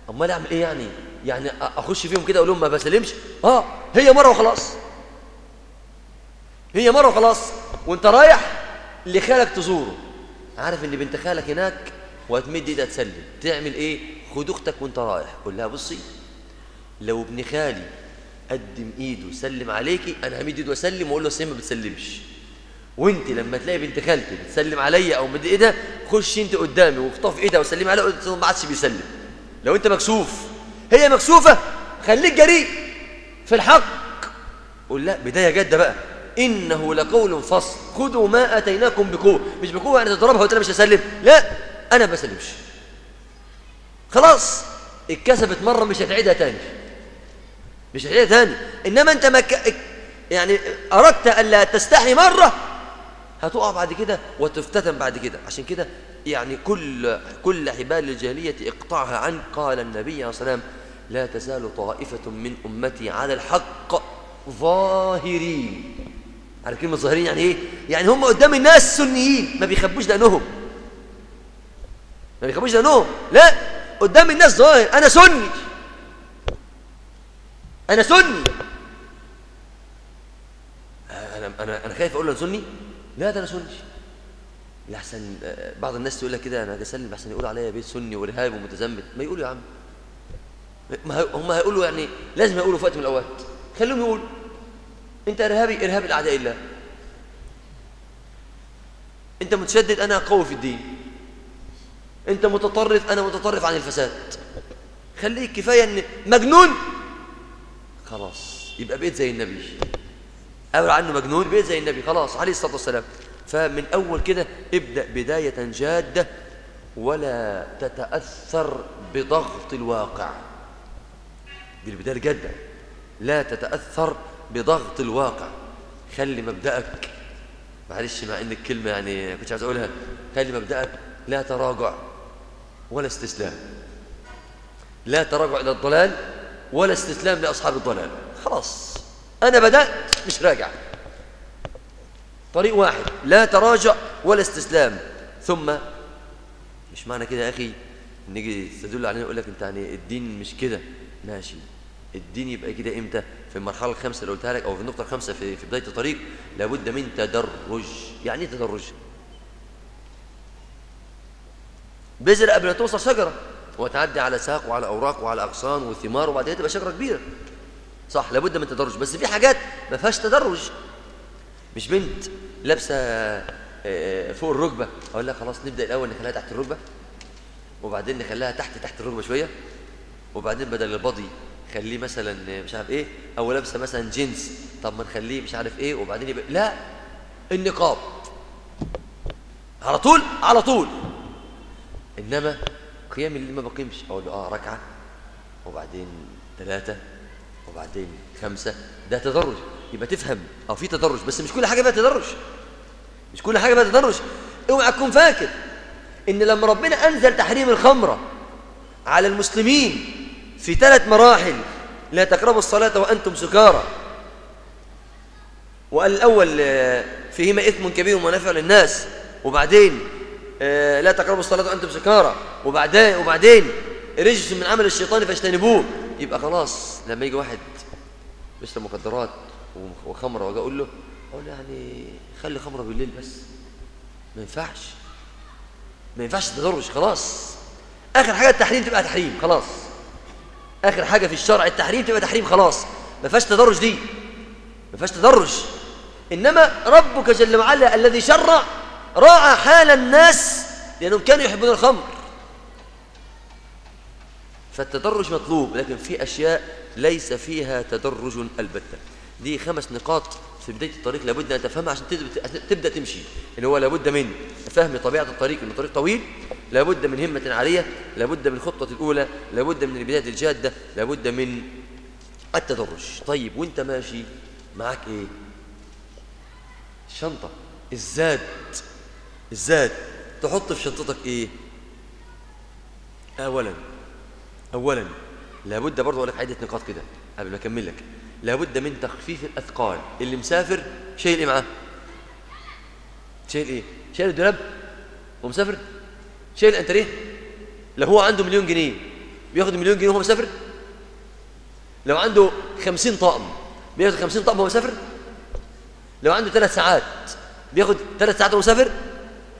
أمال أعمل إيه يعني؟ يعني أخش فيهم كده أقول لهم ما بسلمش؟ آه هي مرة وخلاص. هي مرة وخلاص. وأنت رايح؟ لخالك تزوره. عارف ان بنت خالك هناك؟ وهتمد ايدها تسلم. تعمل إيه؟ خد أختك وانت رايح. قول لها بصي. لو ابن خالي قدم ايده وسلم عليكي أنا همد ايده واسلم واقول له ما بتسلمش. وانت لما تلاقي بنت خالتي بتسلم عليا أو مد ايدها خش انت قدامي واخطف ايدها وسلمي عليها ما عادش بيسلم. لو انت مكسوف. هي مكسوفة خليك جريء. في الحق. قول لا بداية جادة بقى. إنه لقول فصل. خذوا ما آتيناكم بقوة. مش بقوة يعني تضربها وانت مش هسلم. لا ما بسلمش. خلاص اتكسبت مرة مش هتعيدها تاني. مش هتعيدها تاني. إنما أنت مك... يعني أردت ألا تستحي مرة هتقع بعد كده وتفتتن بعد كده. عشان كده يعني كل كل حبال الجاهلية اقطعها عنك. قال النبي عليه الصلاة والسلام لا تزال طائفة من أمتي على الحق ظاهرين. على كلمة ظاهرين يعني إيه؟ يعني هم قدام الناس سنيين ما بيخبوش دقنهم ما بيخبوش دقنهم لا قدام الناس ظاهر. أنا سني. أنا سني. أنا أنا أنا خايف أقول له سني. لا ده أنا سني. لحسن بعض الناس تقول لك كده أنا اسلم احسن يقول عليا بيت سني وارهابي ومتزمت ما يقولوا يا عم. ما هم هيقولوا يعني لازم يقولوا في وقت من الأوقات. خليهم يقولوا. انت ارهابي ارهاب الاعداء الله انت متشدد أنا قوي في الدين. انت متطرف أنا متطرف عن الفساد. خليك كفاية إن مجنون. خلاص يبقى بقيت زي النبي. قالوا عنه مجنون بقيت زي النبي. خلاص عليه الصلاة والسلام. فمن أول كده ابدأ بداية جادة ولا تتأثر بضغط الواقع. دي البداية الجادة. لا تتأثر بضغط الواقع. خلي مبدأك معلش مع إن الكلمة يعني كنت عايز أقولها خلي مبدأك لا تراجع ولا استسلام. لا تراجع إلى الضلال ولا استسلام لأصحاب الضلال. خلاص أنا بدأت مش راجع. طريق واحد لا تراجع ولا استسلام. ثم مش معنى كده يا أخي؟ نيجي تدل علينا يقول لك أنت يعني الدين مش كده. ماشي. الدين يبقى كده إمتى؟ في المرحلة الخامسة اللي قلتها لك أو في النقطة الخامسة في, في بداية الطريق لابد من تدرج. يعني إيه تدرج؟ بذر قبل ما توصل شجرة وتعدي على ساق وعلى أوراق وعلى أغصان وثمار وبعدين تبقى شجرة كبيرة. صح لابد من تدرج. بس في حاجات ما فيهاش تدرج. مش بنت لابسة فوق الركبة أقول لها خلاص نبدأ الأول نخليها تحت الركبة وبعدين نخليها تحت تحت الركبة شوية وبعدين بدل البادي خليه مثلا مش عارف إيه أو لابسة مثلا جينز. طب ما نخليه مش عارف إيه وبعدين يبقى لا النقاب. على طول على طول. إنما قيام اللي ما بقيمش أقول له آه ركعة وبعدين ثلاثة وبعدين خمسة. ده تدرج. يبقى تفهم أو في تدرج بس مش كل حاجة بقى تدرج. مش كل حاجة بقى تدرج. أوعى تكون فاكر إن لما ربنا أنزل تحريم الخمرة على المسلمين في ثلاث مراحل لا تقربوا الصلاة وأنتم سكارى. وقال الأول فيهما إثم كبير ومنافع للناس. وبعدين لا تقربوا الصلاة وأنتم سكارى. وبعدين وبعدين رجس من عمل الشيطان فاجتنبوه. يبقى خلاص لما يجي واحد بيشرب مخدرات وخمرة وأجي أقول له أقول له يعني خلي خمرة بالليل بس. ما ينفعش. ما ينفعش تدرج خلاص. آخر حاجة التحريم تبقى تحريم خلاص. آخر حاجة في الشرع التحريم تبقى تحريم خلاص. ما فيهاش تدرج دي. ما فيهاش تدرج. إنما ربك جل وعلا الذي شرع راعى حال الناس لأنهم كانوا يحبون الخمر. فالتدرج مطلوب لكن في أشياء ليس فيها تدرج البتة. دي خمس نقاط في بداية الطريق لابد أن تفهمها عشان تبدأ تمشي. اللي هو لابد من فهم طبيعة الطريق إنه طريق طويل لابد من همة عالية لابد من الخطة الأولى لابد من البداية الجادة لابد من التدرج. طيب وأنت ماشي معاك إيه؟ الشنطة الزاد. الزاد. تحط في شنطتك إيه؟ اولا. اولا. لابد برضه أقول لك عدة نقاط كده قبل ما أكمل لك. لابد من تخفيف الأثقال. اللي مسافر شايل إيه معاه؟ شايل إيه؟ شايل الدولاب. ومسافر شايل الانتريه لو هو عنده مليون جنيه بياخد مليون جنيه وهو مسافر؟ لو عنده خمسين طقم بياخد خمسين طقم وهو مسافر؟ لو عنده ثلاث ساعات بياخد ثلاث ساعات وهو مسافر؟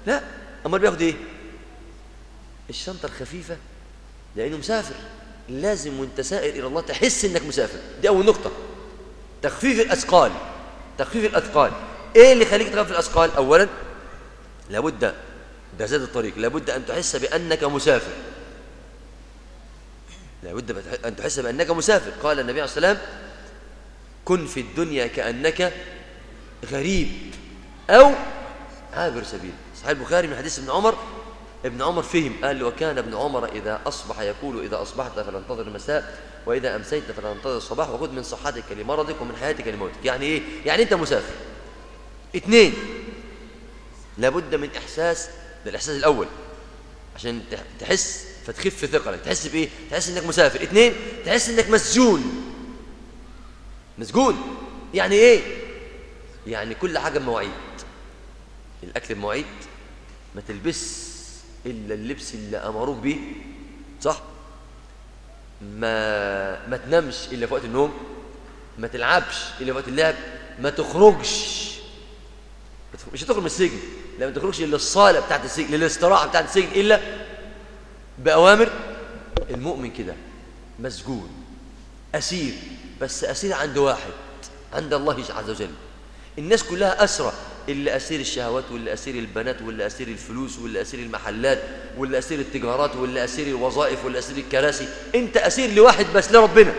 لا. أمال بياخد إيه؟ الشنطة الخفيفة لأنه مسافر. لازم وأنت سائر إلى الله تحس إنك مسافر. دي أول نقطة. تخفيف الأثقال. تخفيف الأثقال. إيه اللي يخليك تخفف الأثقال؟ اولا لابد ده زاد الطريق لابد أن تحس بأنك مسافر. لابد أن تحس بأنك مسافر. قال النبي عليه الصلاه والسلام كن في الدنيا كأنك غريب. أو عابر سبيل. صحيح البخاري من حديث ابن عمر ابن عمر فهم قال وكان ابن عمر إذا أصبح يقول إذا أصبحت فلانتظر المساء وإذا أمسيت فلانتظر الصباح وخذ من صحتك لمرضك ومن حياتك لموتك. يعني إيه؟ يعني أنت مسافر. اثنين لابد من إحساس ده الإحساس الأول عشان تحس فتخف ثقلك. تحس بإيه؟ تحس إنك مسافر. اثنين تحس إنك مسجون. مسجون. يعني إيه؟ يعني كل حاجة بمواعيد. الأكل بمواعيد. ما تلبس إلا اللبس اللي أمروك به صح؟ ما ما تنامش إلا في وقت النوم ما تلعبش إلا في وقت اللعب ما تخرجش. مش هتخرج من السجن لا ما تخرجش إلا الصالة بتاعت السجن للاستراحة بتاعت السجن إلا بأوامر. المؤمن كده مسجون أسير بس أسير عند واحد عند الله عز وجل. الناس كلها أسرى اللي أسير الشهوات واللي أسير البنات واللي أسير الفلوس واللي أسير المحلات واللي أسير التجارات واللي أسير الوظائف واللي أسير الكراسي. أنت أسير لواحد بس لربنا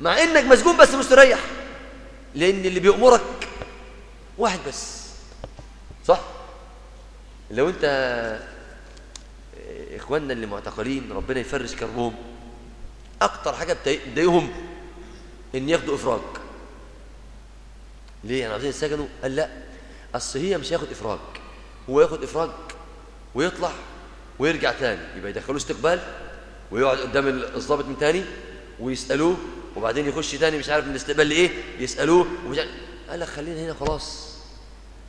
مع إنك مسجون بس مستريح. لأن اللي بيأمرك واحد بس. صح؟ لو أنت إخواننا اللي معتقلين ربنا يفرج كربهم. أكتر حاجة بتضايقهم إن ياخدوا إفراج. ليه؟ يعني عاوزين يتسجنوا قال لا. أصل هي مش هياخد إفراج. هو ياخد إفراج ويطلع ويرجع تاني. يبقى يدخلوه استقبال ويقعد قدام الضابط من تاني ويسألوه وبعدين يخش تاني مش عارف من الاستقبال لإيه؟ يسألوه ومش عارف. قال لك خلينا هنا خلاص.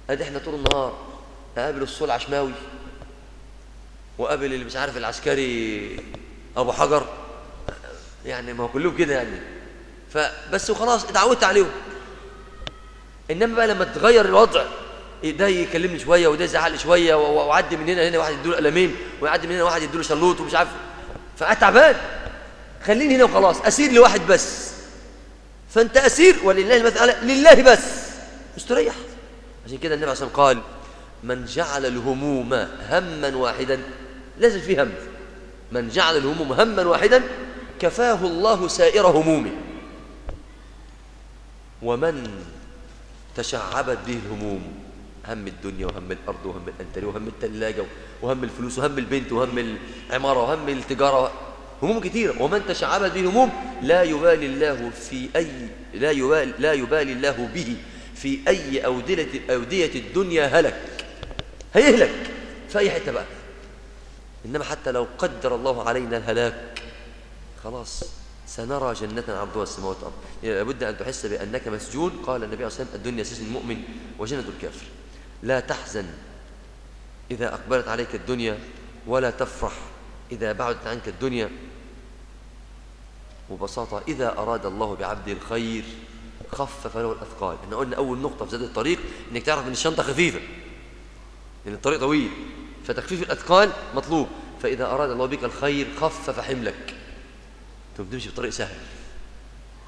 ادي إحنا طول النهار اقابل الصول عشماوي وقابل اللي مش عارف العسكري أبو حجر. يعني ما هو كلهم كده يعني. فبس وخلاص اتعودت عليهم. إنما بقى لما تغير الوضع ده يكلمني شوية وده يزعل شوية وعدي من هنا هنا واحد يديله قلمين ويعدي من هنا واحد يديله شلوط ومش عارف. فاتعبان خليني هنا وخلاص أسير لواحد بس. فأنت أسير ولله المثل لله بس. مستريح عشان كده النبي عليه الصلاه والسلام قال من جعل الهموم هما واحدا لازم فيه هم. من جعل الهموم هما واحدا كفاه الله سائر همومه. ومن تشعبت به الهموم. هم الدنيا وهم الأرض وهم الأنتري وهم الثلاجة وهم الفلوس وهم البنت وهم العمارة وهم التجارة. هموم كثيرة ومن تشعبت به الهموم لا يبالي الله في أي لا يبالي, لا يبالي الله به في أي أودية, أودية الدنيا هلك. هيهلك في أي حتة بقى؟ إنما حتى لو قدر الله علينا الهلاك خلاص. سنرى جنة عرضها السماوات والأرض. يعني لابد أن تحس بأنك مسجون. قال النبي عليه الصلاة والسلام الدنيا سجن المؤمن وجنة الكافر لا تحزن إذا أقبلت عليك الدنيا ولا تفرح إذا بعدت عنك الدنيا. وببساطة إذا أراد الله بعبده الخير خفف له الأثقال. إحنا قلنا أول نقطة في زاد الطريق إنك تعرف إن الشنطة خفيفة. لأن الطريق طويل. فتخفيف الأثقال مطلوب. فإذا أراد الله بك الخير خفف حملك. ثم تمشي بطريق سهل.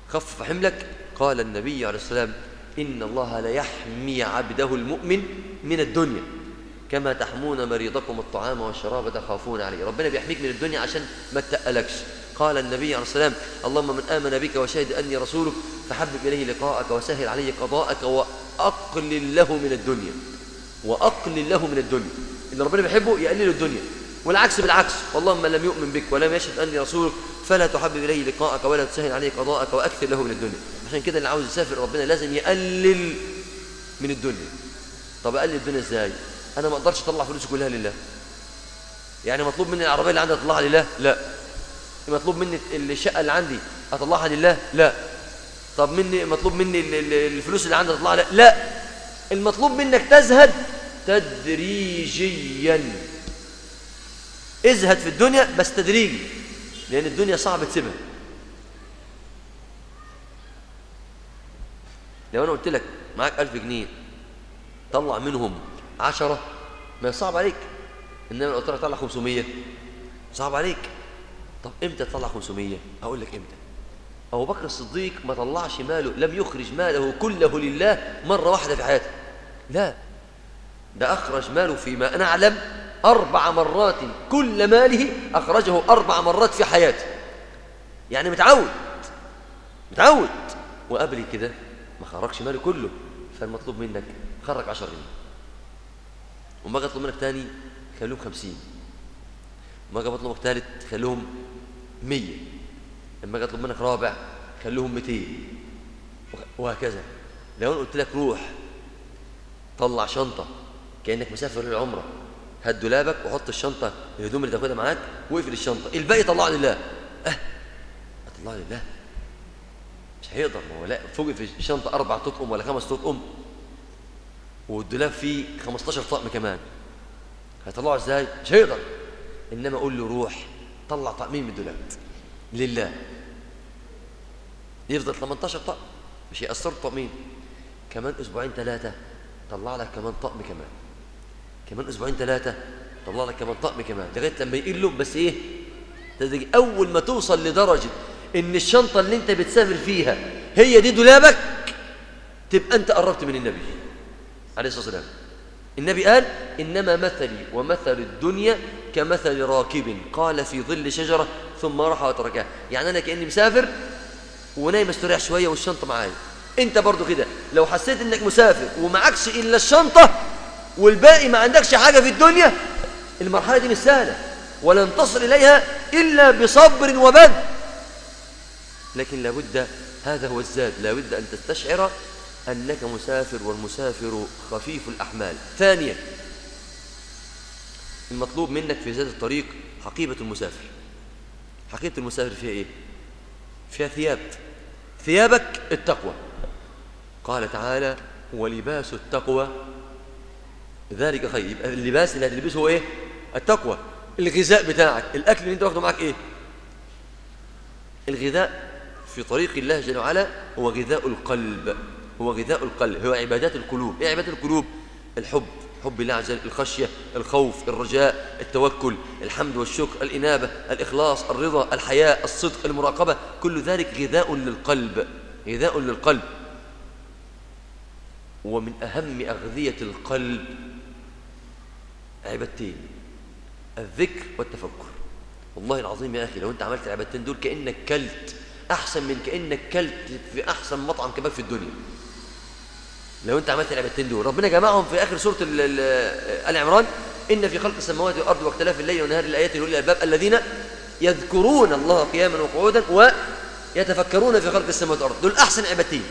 خفف حملك. قال النبي عليه السلام إن الله ليحمي عبده المؤمن من الدنيا. كما تحمون مريضكم الطعام والشراب تخافون عليه. ربنا بيحميك من الدنيا عشان ما تتألكش قال النبي عليه السلام اللهم من آمن بك وشهد أني رسولك فحبب إليه لقاءك وسهل عليه قضاءك وأقلل له من الدنيا. وأقلل له من الدنيا. إن ربنا بيحبه يقلل الدنيا. والعكس بالعكس. والله من لم يؤمن بك ولم يشهد أني رسولك فلا تحبب إليه لقاءك ولا تسهل عليه قضاءك وأكثر له من الدنيا. عشان كده اللي عاوز يسافر ربنا لازم يقلل من الدنيا. طب أقلل الدنيا إزاي؟ أنا ما أقدرش أطلع فلوسي كلها لله. يعني مطلوب مني العربية اللي عندي أطلعها لله؟ لا. مطلوب مني الشقة اللي عندي أطلعها لله؟ لا. طب مني مطلوب مني الفلوس اللي عندي أطلعها لا لا. المطلوب منك تزهد تدريجيا. ازهد في الدنيا بس تدريجي لأن الدنيا صعب تسيبها. لو أنا قلت لك معاك ألف جنيه طلع منهم عشرة ما صعب عليك. إنما لو قلت لك طلع 500 صعب عليك. طب إمتى تطلع 500 أقول لك إمتى. أبو بكر الصديق ما طلعش ماله لم يخرج ماله كله لله مرة واحدة في حياته. لا ده أخرج ماله فيما نعلم أربع مرات كل ماله أخرجه أربع مرات في حياته. يعني متعود متعود. وقبل كده ما خرجش ماله كله فالمطلوب منك خرج عشر جنيه. وما أطلب منك تاني خليهم خمسين. وما أجي أطلبك ثالث خليهم مية. لما أجي أطلب منك رابع خليهم 200 وهكذا. لو أنا قلت لك روح طلع شنطة كأنك مسافر للعمرة. هات دولابك وحط الشنطة الهدوم اللي تاخدها معاك واقفل الشنطة. الباقي طلعه لله. أه اطلعه لله. مش هيقدر ما هو لا فوق في الشنطة أربع تطقم ولا خمس تطقم والدولاب فيه 15 طقم كمان. هيطلعه إزاي؟ مش هيقدر. إنما أقول له روح طلع طقمين من الدولاب. لله. يفضل 18 طقم. مش هيأثر طقمين كمان أسبوعين ثلاثة طلع لك كمان طقم كمان. كمان أسبوعين ثلاثة. طلع لك كمان طقم كمان. لغاية لما يقل بس إيه؟ أول ما توصل لدرجة إن الشنطة اللي أنت بتسافر فيها هي دي دولابك تبقى أنت قربت من النبي. عليه الصلاة والسلام. النبي قال إنما مثلي ومثل الدنيا كمثل راكب قال في ظل شجرة ثم راح وتركها. يعني أنا كأني مسافر ونايم استريح شوية والشنطة معايا. أنت برضو كده. لو حسيت إنك مسافر ومعكش إلا الشنطة والباقي ما عندكش حاجة في الدنيا المرحلة دي مش سهلة ولن تصل إليها إلا بصبر وبذل لكن لابد هذا هو الزاد لابد أن تستشعر أنك مسافر والمسافر خفيف الأحمال. ثانيا المطلوب منك في زاد الطريق حقيبة المسافر. حقيبة المسافر فيها إيه؟ فيها ثياب. ثيابك التقوى. قال تعالى ولباس التقوى ذلك خير. يبقى اللباس اللي هتلبسه هو إيه؟ التقوى. الغذاء بتاعك. الأكل اللي أنت واخده معاك إيه؟ الغذاء في طريق الله جل وعلا هو غذاء القلب. هو غذاء القلب. هو عبادات القلوب. إيه عبادات القلوب؟ الحب. حب الله عز وجل الخشية الخوف الرجاء التوكل الحمد والشكر الإنابة الإخلاص الرضا الحياء الصدق المراقبة. كل ذلك غذاء للقلب. غذاء للقلب. ومن أهم أغذية القلب عبادتين الذكر والتفكر. والله العظيم يا أخي لو أنت عملت العبادتين دول كأنك كلت أحسن من كأنك كلت في أحسن مطعم كباب في الدنيا. لو أنت عملت العبادتين دول ربنا جمعهم في آخر سورة آل عمران. إن في خلق السماوات والأرض واختلاف الليل والنهار الآيات لأولي الألباب الذين يذكرون الله قياما وقعودا ويتفكرون في خلق السماوات والأرض. دول أحسن عبادتين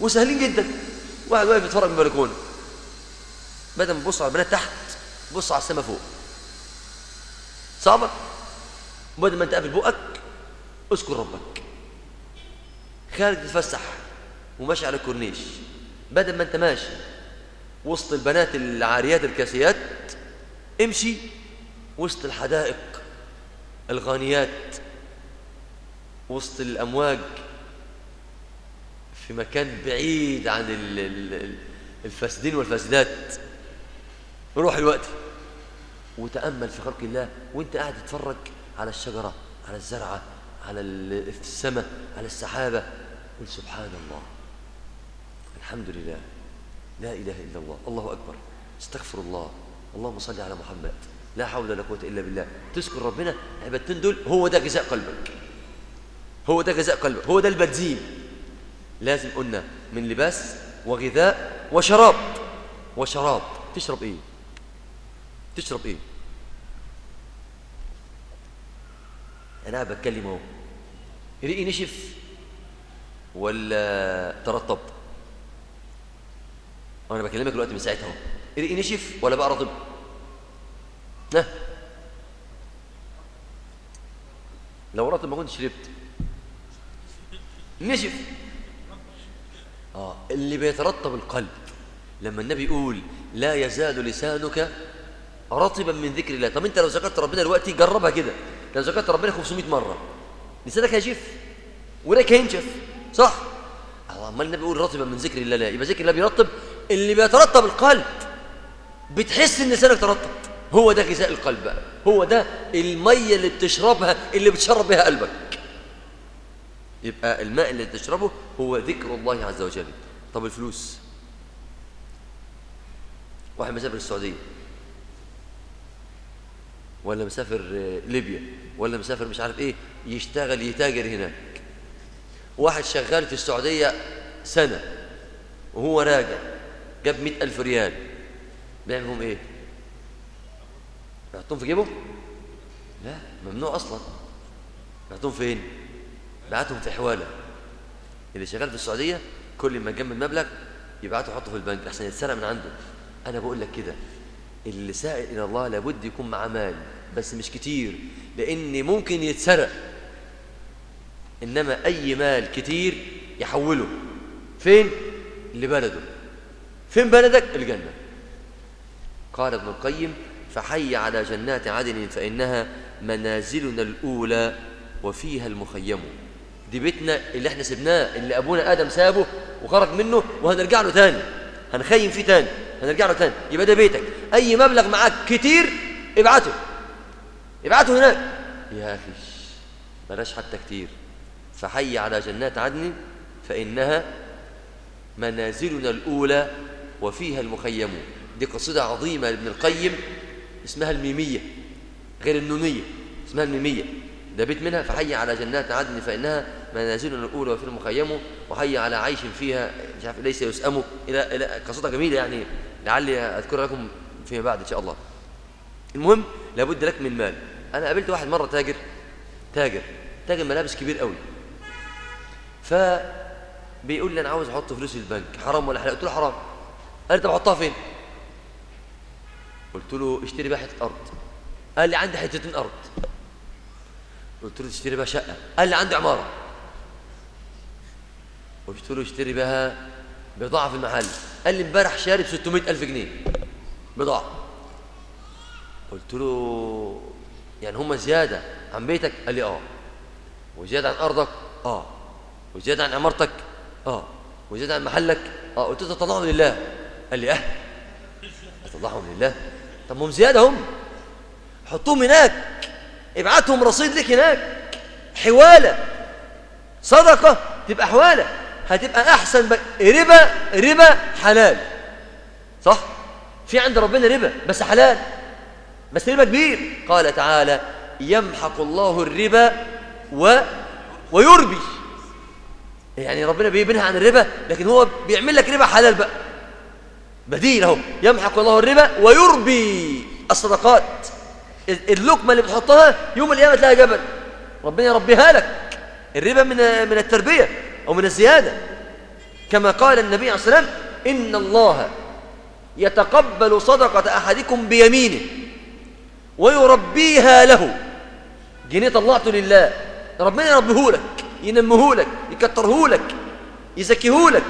وسهلين جدا. واحد واقف يتفرج من البلكونة. بدل ما تبص على البنات تحت بص على السماء فوق. صعبة بدل ما انت قافل بقك اذكر ربك. خارج تتفسح وماشي على الكورنيش. بدل ما انت ماشي وسط البنات العاريات الكاسيات امشي وسط الحدائق الغانيات وسط الأمواج في مكان بعيد عن الفاسدين والفاسدات. روح الوقت. وتأمل في خلق الله وانت قاعد تتفرج على الشجرة على الزرعة على السماء على السحابة. قل سبحان الله. الحمد لله. لا إله إلا الله. الله أكبر. استغفر الله. اللهم صل على محمد. لا حول ولا قوة إلا بالله. تذكر ربنا. عبادتين دول هو ده غذاء قلبك. هو ده غذاء قلبك. هو ده البنزين. لازم قلنا من لباس وغذاء وشراب. وشراب. تشرب إيه؟ تشرب إيه؟ أنا بتكلم اهو ريقي نشف ولا ترطب. أنا بكلمك دلوقتي من ساعتها أهو. ريقي نشف ولا بقى رطب؟ ها؟ لو رطب ما كنتش شربت. نشف آه اللي بيترطب القلب. لما النبي يقول لا يزال لسانك رطبا من ذكر الله. طب انت لو ذكرت ربنا دلوقتي جربها كده. لو ذكرت ربنا 500 مرة. لسانك هيجف وريك هينشف. صح؟ أمال النبي يقول رطبا من ذكر الله لا. يبقى ذكر الله بيرطب. اللي بيترطب القلب. بتحس إن لسانك ترطب. هو ده غذاء القلب بقى. هو ده المية اللي بتشربها اللي بتشرب بها قلبك. يبقى الماء اللي تشربه هو ذكر الله عز وجل. طب الفلوس؟ واحد مسافر السعودية. ولا مسافر ليبيا ولا مسافر مش عارف إيه يشتغل يتاجر هناك. واحد شغال في السعودية سنة وهو راجع جاب مئة ألف ريال. بيعملهم إيه؟ بيحطهم في جيبه؟ لا ممنوع أصلا. بيحطهم فين؟ بعتهم في حوالة. اللي شغال في السعودية كل ما يجمد مبلغ يبعته يحطه في البنك عشان يتسرق من عنده. أنا بقول لك كده اللي سائل إلى الله لابد يكون معاه مال. بس مش كتير لأن ممكن يتسرق. إنما أي مال كتير يحوله. فين؟ لبلده. فين بلدك؟ الجنة. قال ابن القيم فحي على جنات عدن فإنها منازلنا الأولى وفيها المخيم. دي بيتنا اللي إحنا سبناه اللي أبونا آدم سابه وخرج منه وهنرجع له تاني. هنخيم فيه تاني هنرجع له تاني. يبقى ده بيتك. أي مبلغ معاك كتير ابعته. ابعته هناك. يا أخي بلاش حتى كتير. فحي على جنات عدن فإنها منازلنا الأولى وفيها المخيم. دي قصيدة عظيمة لابن القيم اسمها الميمية غير النونية اسمها الميمية. ده بيت منها فحي على جنات عدن فإنها منازلنا الأولى وفيها المخيم وحي على عيش فيها مش عارف ليس يسأم. إلى إلى قصيدة جميلة يعني لعلي أذكرها لكم فيما بعد إن شاء الله. المهم لابد لك من مال. أنا قابلت واحد مرة تاجر تاجر تاجر ملابس كبير قوي. فبيقول لي أنا عاوز أحط فلوسي في البنك حرام ولا حلال؟ قلت له حرام. قال لي طب احطها فين؟ قلت له اشتري بقى حتة أرض. قال لي عندي حتتين أرض. قلت له تشتري بقى شقة. قال لي عندي عمارة. قلت له اشتري بها بضاعة في المحل. قال لي امبارح شاري ب 600000 جنيه. بضاعة. قلت له يعني هم زيادة عن بيتك؟ قال لي آه. وزيادة عن أرضك؟ آه. وزيادة عن عمارتك؟ آه. وزيادة عن محلك؟ آه. قلت له تطلعهم لله. قال لي أه؟ تطلعهم لله؟ طب هم زيادة هم. حطوهم هناك. ابعتهم رصيد لك هناك. حوالة. صدقة. تبقى حوالة. هتبقى أحسن ب... ربا ربا حلال. صح؟ في عند ربنا ربا بس حلال. بس ربا كبير. قال تعالى يمحق الله الربا و... ويربي. يعني ربنا بيبنها عن الربا لكن هو بيعمل لك ربا حلال بقى. بديل اهو يمحق الله الربا ويربي الصدقات. اللقمة اللي بتحطها يوم القيامة تلاقيها جبل. ربنا يربيها لك. الربا من من التربية أو من الزيادة. كما قال النبي عليه الصلاه والسلام إن الله يتقبل صدقة أحدكم بيمينه. ويربيها له. جنيه طلعته لله ربنا يربيه لك؟ ينمه لك يكتره لك يزكيه لك.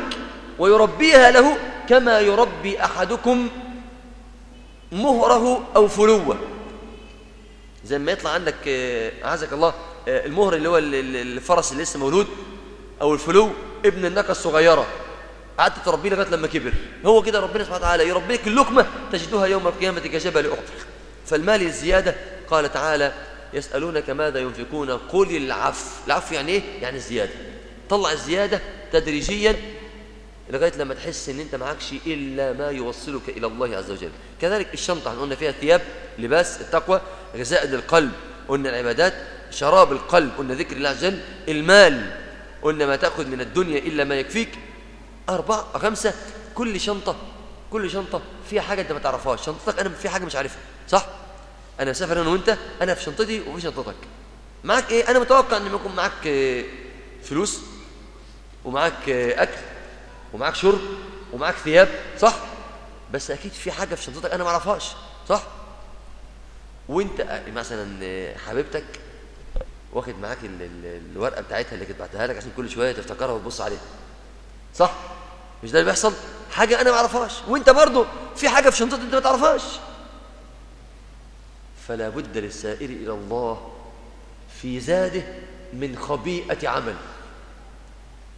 ويربيها له كما يربي أحدكم مهره أو فلوه. زي ما يطلع عندك أعزك الله المهر اللي هو الفرس اللي لسه مولود أو الفلو ابن الناقة الصغيرة. قعدت تربيه لغاية لما كبر. هو كده ربنا سبحانه وتعالى يربي لك اللقمة تجدها يوم القيامة كجبل أحد. فالمال الزيادة؟ قال تعالى يسألونك ماذا ينفقون؟ قل العفو. العفو يعني إيه؟ يعني الزيادة. طلع الزيادة تدريجيا لغاية لما تحس إن أنت معكش إلا ما يوصلك إلى الله عز وجل. كذلك الشنطة قلنا فيها ثياب لباس التقوى غذاء للقلب قلنا العبادات شراب القلب قلنا ذكر الله عز وجل المال قلنا ما تأخذ من الدنيا إلا ما يكفيك. أربعة خمسة كل شنطة كل شنطة فيها حاجة أنت ما تعرفهاش. شنطتك أنا في حاجة مش عارفها. صح؟ أنا مسافر أنا وأنت أنا في شنطتي وفي شنطتك. معاك إيه؟ أنا متوقع إن يكون معاك فلوس ومعاك أكل ومعاك شرب ومعاك ثياب صح؟ بس أكيد في حاجة في شنطتك أنا ما أعرفهاش صح؟ وأنت مثلا حبيبتك واخد معاك ال ال الورقة بتاعتها اللي كنت بعتها لك عشان كل شوية تفتكرها وتبص عليها صح؟ مش ده اللي بيحصل؟ حاجة أنا ما أعرفهاش. وأنت برضه في حاجة في شنطتك أنت ما تعرفهاش. فلا بد للسائر إلى الله في زاده من خبيئة عمل.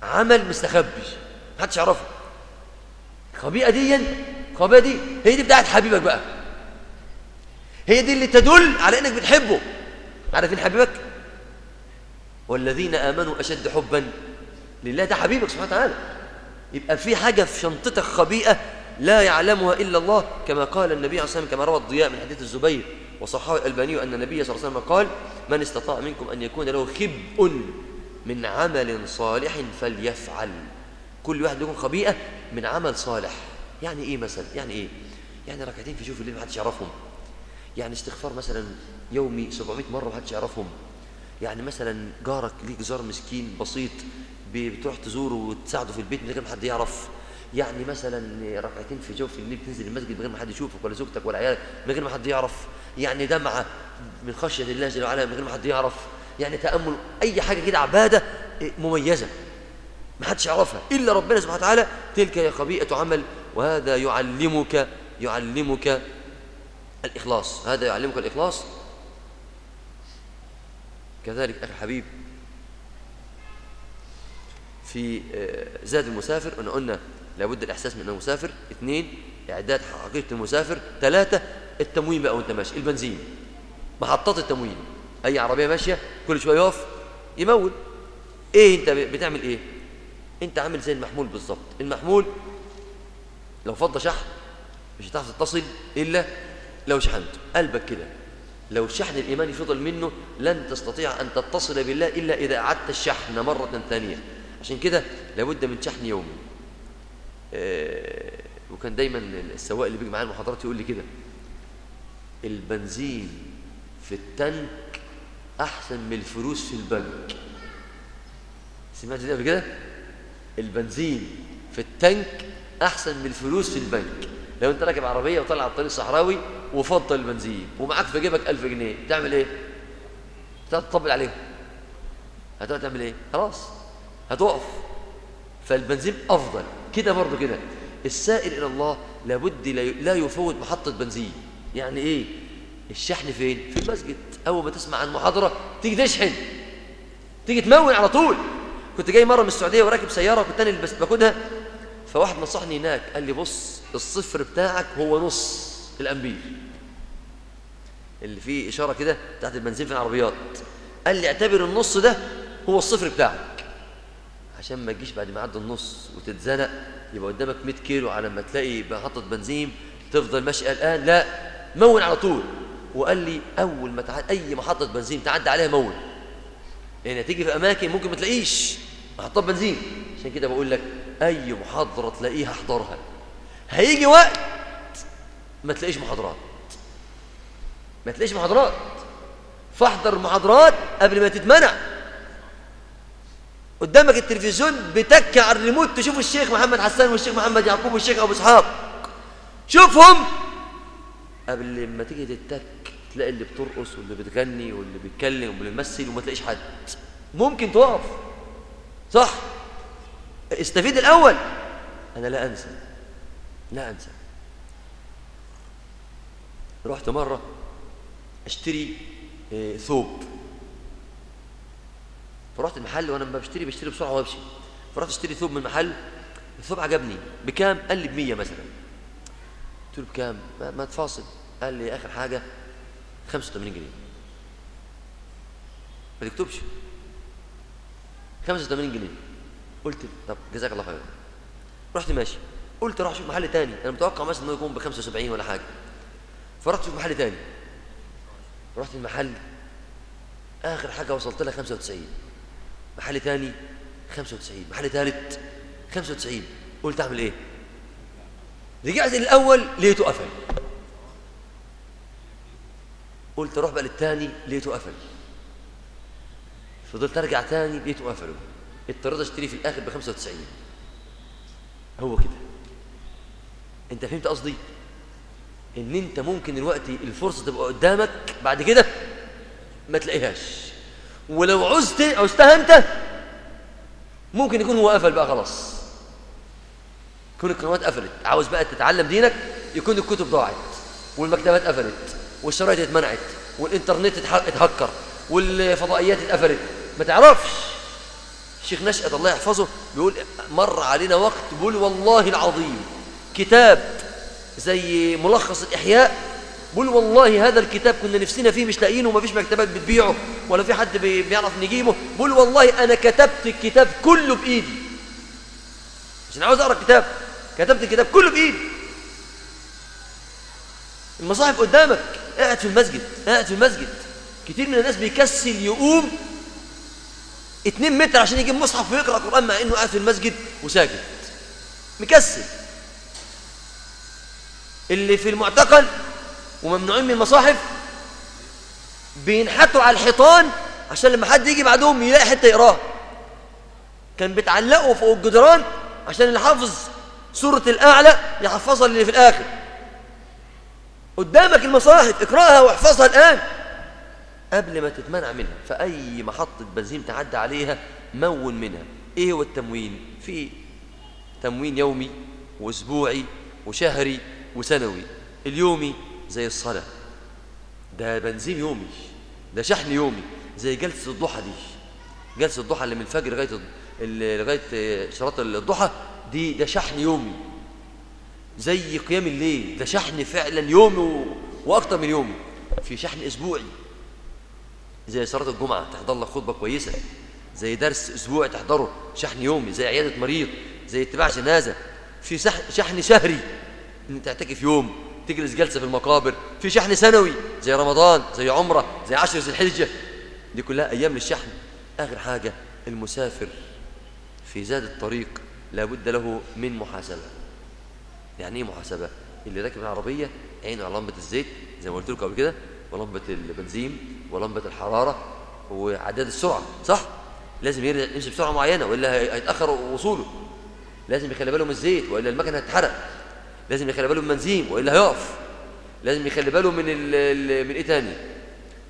عمل مستخبي محدش يعرفه. الخبيئة دي الخبيئة دي هي دي بتاعت حبيبك بقى. هي دي اللي تدل على إنك بتحبه. عارفين حبيبك؟ والذين آمنوا أشد حبا لله. ده حبيبك سبحانه وتعالى. يبقى في حاجة في شنطتك خبيئة لا يعلمها إلا الله كما قال النبي عليه الصلاة والسلام كما روى الضياء من حديث الزبير. وصححه الألباني أن النبي صلى الله عليه وسلم قال من استطاع منكم أن يكون له خبء من عمل صالح فليفعل. كل واحد يكون خبيئة من عمل صالح. يعني إيه مثلا؟ يعني إيه؟ يعني ركعتين في شوف الليل ما حدش يعرفهم. يعني استغفار مثلا يومي 700 مرة ما حدش يعرفهم. يعني مثلا جارك ليك جار مسكين بسيط بتروح تزوره وتساعده في البيت من غير ما حد يعرف. يعني مثلا ركعتين في جوف الليل تنزل المسجد من غير ما حد يشوفك ولا زوجتك ولا عيالك من غير ما حد يعرف. يعني دمعة من خشية الله جل وعلا من غير ما حد يعرف. يعني تأمل أي حاجة كده عبادة مميزة. ما حدش يعرفها إلا ربنا سبحانه وتعالى. تلك هي خبيئة عمل وهذا يعلمك يعلمك الإخلاص. هذا يعلمك الإخلاص. كذلك أخي الحبيب في زاد المسافر أن قلنا لابد الإحساس من أنه مسافر. اثنين إعداد حقيقة المسافر. ثلاثة التموين بقى وأنت ماشي. البنزين محطات التموين. أي عربية ماشية كل شوية يقف يمول. إيه أنت بتعمل إيه؟ أنت عامل زي المحمول بالظبط. المحمول لو فضى شحن مش هتعرف تتصل إلا لو شحنت قلبك كده. لو الشحن الإيماني فضل منه لن تستطيع أن تتصل بالله إلا إذا أعدت الشحن مرة ثانية. عشان كده لابد من شحن يومي. وكان دايما السواق اللي بيجي معايا المحاضرات يقول لي كده البنزين في التنك أحسن من الفلوس في البنك. سمعت دي قبل كده؟ البنزين في التنك أحسن من الفلوس في البنك. لو أنت راكب عربية وطلع على الطريق الصحراوي وفضل البنزين ومعاك في جيبك 1000 جنيه تعمل إيه؟ تطبل عليهم. هتقعد تعمل إيه؟ خلاص هتقف. فالبنزين أفضل. كده برضه كده. السائر إلى الله لابد لا يفوت محطة بنزين. يعني إيه؟ الشحن فين؟ في المسجد. أول ما تسمع عن محاضرة تيجي تشحن. تيجي تمون على طول. كنت جاي مرة من السعودية وراكب سيارة كنت أنا اللي باخدها. فواحد نصحني هناك. قال لي بص الصفر بتاعك هو نص الأنبير اللي فيه إشارة كده بتاعت البنزين في العربيات. قال لي اعتبر النص ده هو الصفر بتاعك. عشان ما تجيش بعد ما عدى النص وتتزنق يبقى قدامك 100 كيلو على ما تلاقي محطة بنزين تفضل ماشي قلقان لا مون على طول. وقال لي أول ما تعدي أي محطة بنزين تعدي عليها مون. لأن يعني تيجي في أماكن ممكن ما تلاقيش محطات بنزين. عشان كده بقول لك أي محاضرة تلاقيها احضرها. هيجي وقت ما تلاقيش محاضرات. ما تلاقيش محاضرات. فاحضر محاضرات قبل ما تتمنع. قدامك التلفزيون بتكي على الريموت تشوف الشيخ محمد حسان والشيخ محمد يعقوب والشيخ أبو إسحاق. شوفهم. قبل ما تيجي تتك تلاقي اللي بترقص واللي بتغني واللي بيتكلم واللي بيمثل وما تلاقيش حد. ممكن تقف. صح؟ استفيد الأول. أنا لا أنسى. لا أنسى. رحت مرة أشتري آه ثوب. فرحت المحل وأنا لما بشتري بشتري بسرعة وأمشي. فرحت أشتري ثوب من المحل الثوب عجبني. بكام؟ قال لي ب 100 مثلا. قلت له بكام؟ ما, ما تفاصل. قال لي آخر حاجة 85 جنيه. ما تكتبش. 85 جنيه. قلت طب جزاك الله خير رحت ماشي. قلت أروح أشوف محل تاني. أنا متوقع مثلا إنه يكون ب 75 ولا حاجة. فرحت أشوف محل تاني. رحت المحل. آخر حاجة وصلت لها 95 محل تاني 95 محل ثالث 95 قلت أعمل إيه؟ رجعت للاول لقيته قفل. قلت أروح بقى للتاني لقيته قفل. فضلت أرجع تاني لقيته قفله. اضطريت اشتري في الآخر ب 95 هو كده. أنت فهمت قصدي؟ إن أنت ممكن دلوقتي الفرصة تبقى قدامك بعد كده ما تلاقيهاش. ولو عزت عزتها انت ممكن يكون هو قفل بقى خلاص. يكون القنوات قفلت عاوز بقى تتعلم دينك يكون الكتب ضاعت والمكتبات قفلت والشرايط اتمنعت والإنترنت اتهكر والفضائيات اتقفلت. ما تعرفش. الشيخ نشأت الله يحفظه بيقول مر علينا وقت بيقول والله العظيم كتاب زي ملخص الإحياء بيقول والله هذا الكتاب كنا نفسنا فيه مش لاقيينه وما فيش مكتبات بتبيعه ولا في حد بيعرف نجيبه. بيقول والله أنا كتبت الكتاب كله بإيدي. عشان عاوز أقرأ الكتاب كتبت الكتاب كله بإيدي. المصاحف قدامك قاعد في المسجد قاعد في المسجد. كتير من الناس بيكسل يقوم اتنين متر عشان يجيب مصحف ويقرأ قرآن مع إنه قاعد في المسجد وساجد مكسل. اللي في المعتقل وممنوعين من المصاحف بينحتوا على الحيطان عشان لما حد يجي بعدهم يلاقي حتة يقراها. كان بيتعلقوا فوق الجدران عشان اللي حافظ سورة الأعلى يحفظها اللي في الآخر. قدامك المصاحف اقرأها واحفظها الآن. قبل ما تتمنع منها فأي محطة بنزين تعدى عليها مون منها. إيه هو التموين؟ في تموين يومي وأسبوعي وشهري وسنوي. اليومي زي الصلاة. ده بنزين يومي ده شحن يومي زي جلسة الضحى دي. جلسة الضحى اللي من الفجر لغاية لغاية شراط الضحى دي ده شحن يومي. زي قيام الليل ده شحن فعلا يومي وأكتر من يومي. في شحن أسبوعي. زي صلاة الجمعة تحضر لك خطبة كويسة. زي درس أسبوعي تحضره شحن يومي. زي عيادة مريض زي اتباع جنازة. في شحن شهري. إن تعتكف يوم. تجلس جلسة في المقابر في شحن سنوي زي رمضان زي عمرة زي عشر ذي الحجة. دي كلها أيام للشحن. آخر حاجة المسافر في زاد الطريق لابد له من محاسبة. يعني إيه محاسبة؟ اللي راكب العربية عينه على لمبة الزيت زي ما قلت لكم قبل كده ولمبة البنزين ولمبة الحرارة وعداد السرعة صح؟ لازم يمشي بسرعة معينة وإلا هيتأخر وصوله. لازم يخلي باله من الزيت وإلا المكنة هتتحرق. لازم يخلي باله من البنزين وإلا هيقف. لازم يخلي باله من ال من إيه تاني؟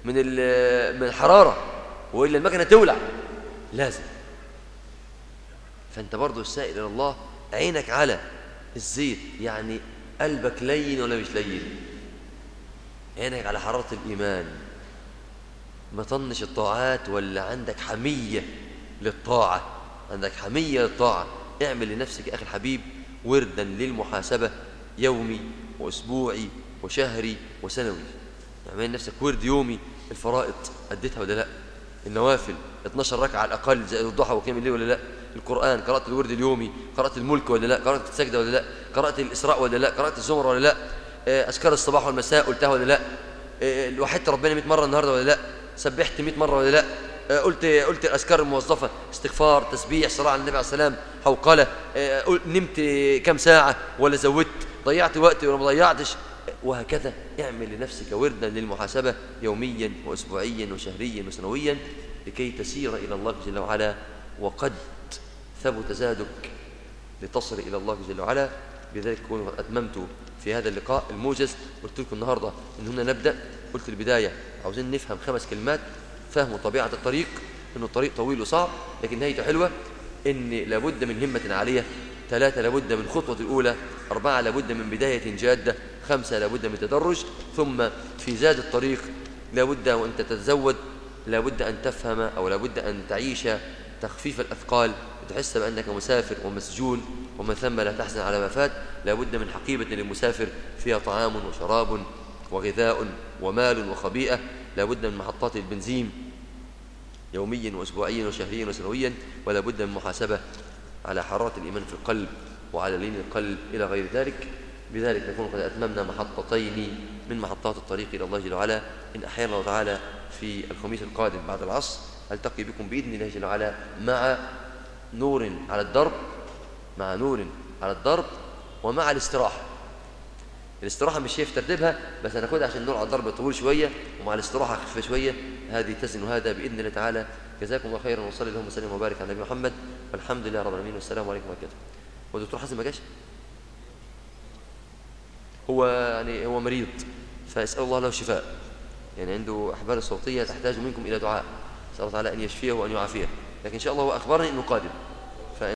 من من الحرارة وإلا المكنة تولع. لازم. فأنت برضو السائل إلى الله عينك على الزيت يعني قلبك لين ولا مش لين؟ عينك على حرارة الإيمان. ما طنش الطاعات ولا عندك حمية للطاعة؟ عندك حمية للطاعة. اعمل لنفسك يا أخي الحبيب وردا للمحاسبة. يومي وأسبوعي وشهري وسنوي. اعمل لنفسك ورد يومي الفرائض أديتها ولا لا؟ النوافل 12 ركعة على الأقل زي الضحى وقيام الليل ولا لا؟ القرآن قرأت الورد اليومي قرأت الملك ولا لا؟ قرأت السجدة ولا لا؟ قرأت الإسراء ولا لا؟ قرأت الزمر ولا لا؟ أذكار الصباح والمساء قلتها ولا لا؟ وحدت ربنا 100 مرة النهاردة ولا لا؟ سبحت 100 مرة ولا لا؟ قلت قلت الأذكار الموظفة استغفار تسبيح صلاة على النبي عليه السلام حوقلة نمت كم ساعة ولا زودت؟ ضيعت وقت ولا ما ضيعتش وهكذا. اعمل لنفسك وردا للمحاسبة يوميا وأسبوعيا وشهريا وسنويا لكي تسير إلى الله جل وعلا. وقد ثبت زادك لتصل إلى الله جل وعلا. بذلك أكون أتممت في هذا اللقاء الموجز. قلت لكم النهاردة إن هنا نبدأ. قلت البداية عاوزين نفهم خمس كلمات فهم طبيعة الطريق إنه الطريق طويل وصعب لكن نهايته حلوة. إن لابد من همة عالية ثلاثة لابد من خطوة الأولى أربعة لابد من بداية جادة خمسة لابد من تدرج ثم في زاد الطريق لابد وأن تتزود لابد أن تفهم أو لابد أن تعيش تخفيف الأثقال. وتحس بأنك مسافر ومسجون ومن ثم لا تحزن على ما فات. لابد من حقيبة للمسافر فيها طعام وشراب وغذاء ومال وخبيئة. لابد من محطات البنزين يوميا وأسبوعيا وشهريا وسنويا. ولا بد من محاسبة على حرارة الإيمان في القلب وعلى لين القلب إلى غير ذلك. بذلك نكون قد أتممنا محطتين من محطات الطريق إلى الله جل وعلا. إن أحيانا الله تعالى في الخميس القادم بعد العصر ألتقي بكم بإذن الله جل وعلا مع نور على الدرب مع نور على الدرب ومع الاستراحة. الاستراحة مش شايف ترتيبها بس هناخدها عشان النور على الضرب طويل شوية ومع الاستراحة خفيفة شوية. هذه تزن هذا بإذن الله تعالى. جزاكم الله خيرا وصلي اللهم وسلم وبارك على النبي محمد. والحمد لله رب العالمين والسلام عليكم ورحمة الله هو الدكتور حسن ما جاش هو يعني هو مريض فأسأل الله له الشفاء. يعني عنده أحبال صوتية تحتاج منكم إلى دعاء. أسأل الله تعالى أن يشفيه وأن يعافيه. لكن إن شاء الله هو أخبرني إنه قادم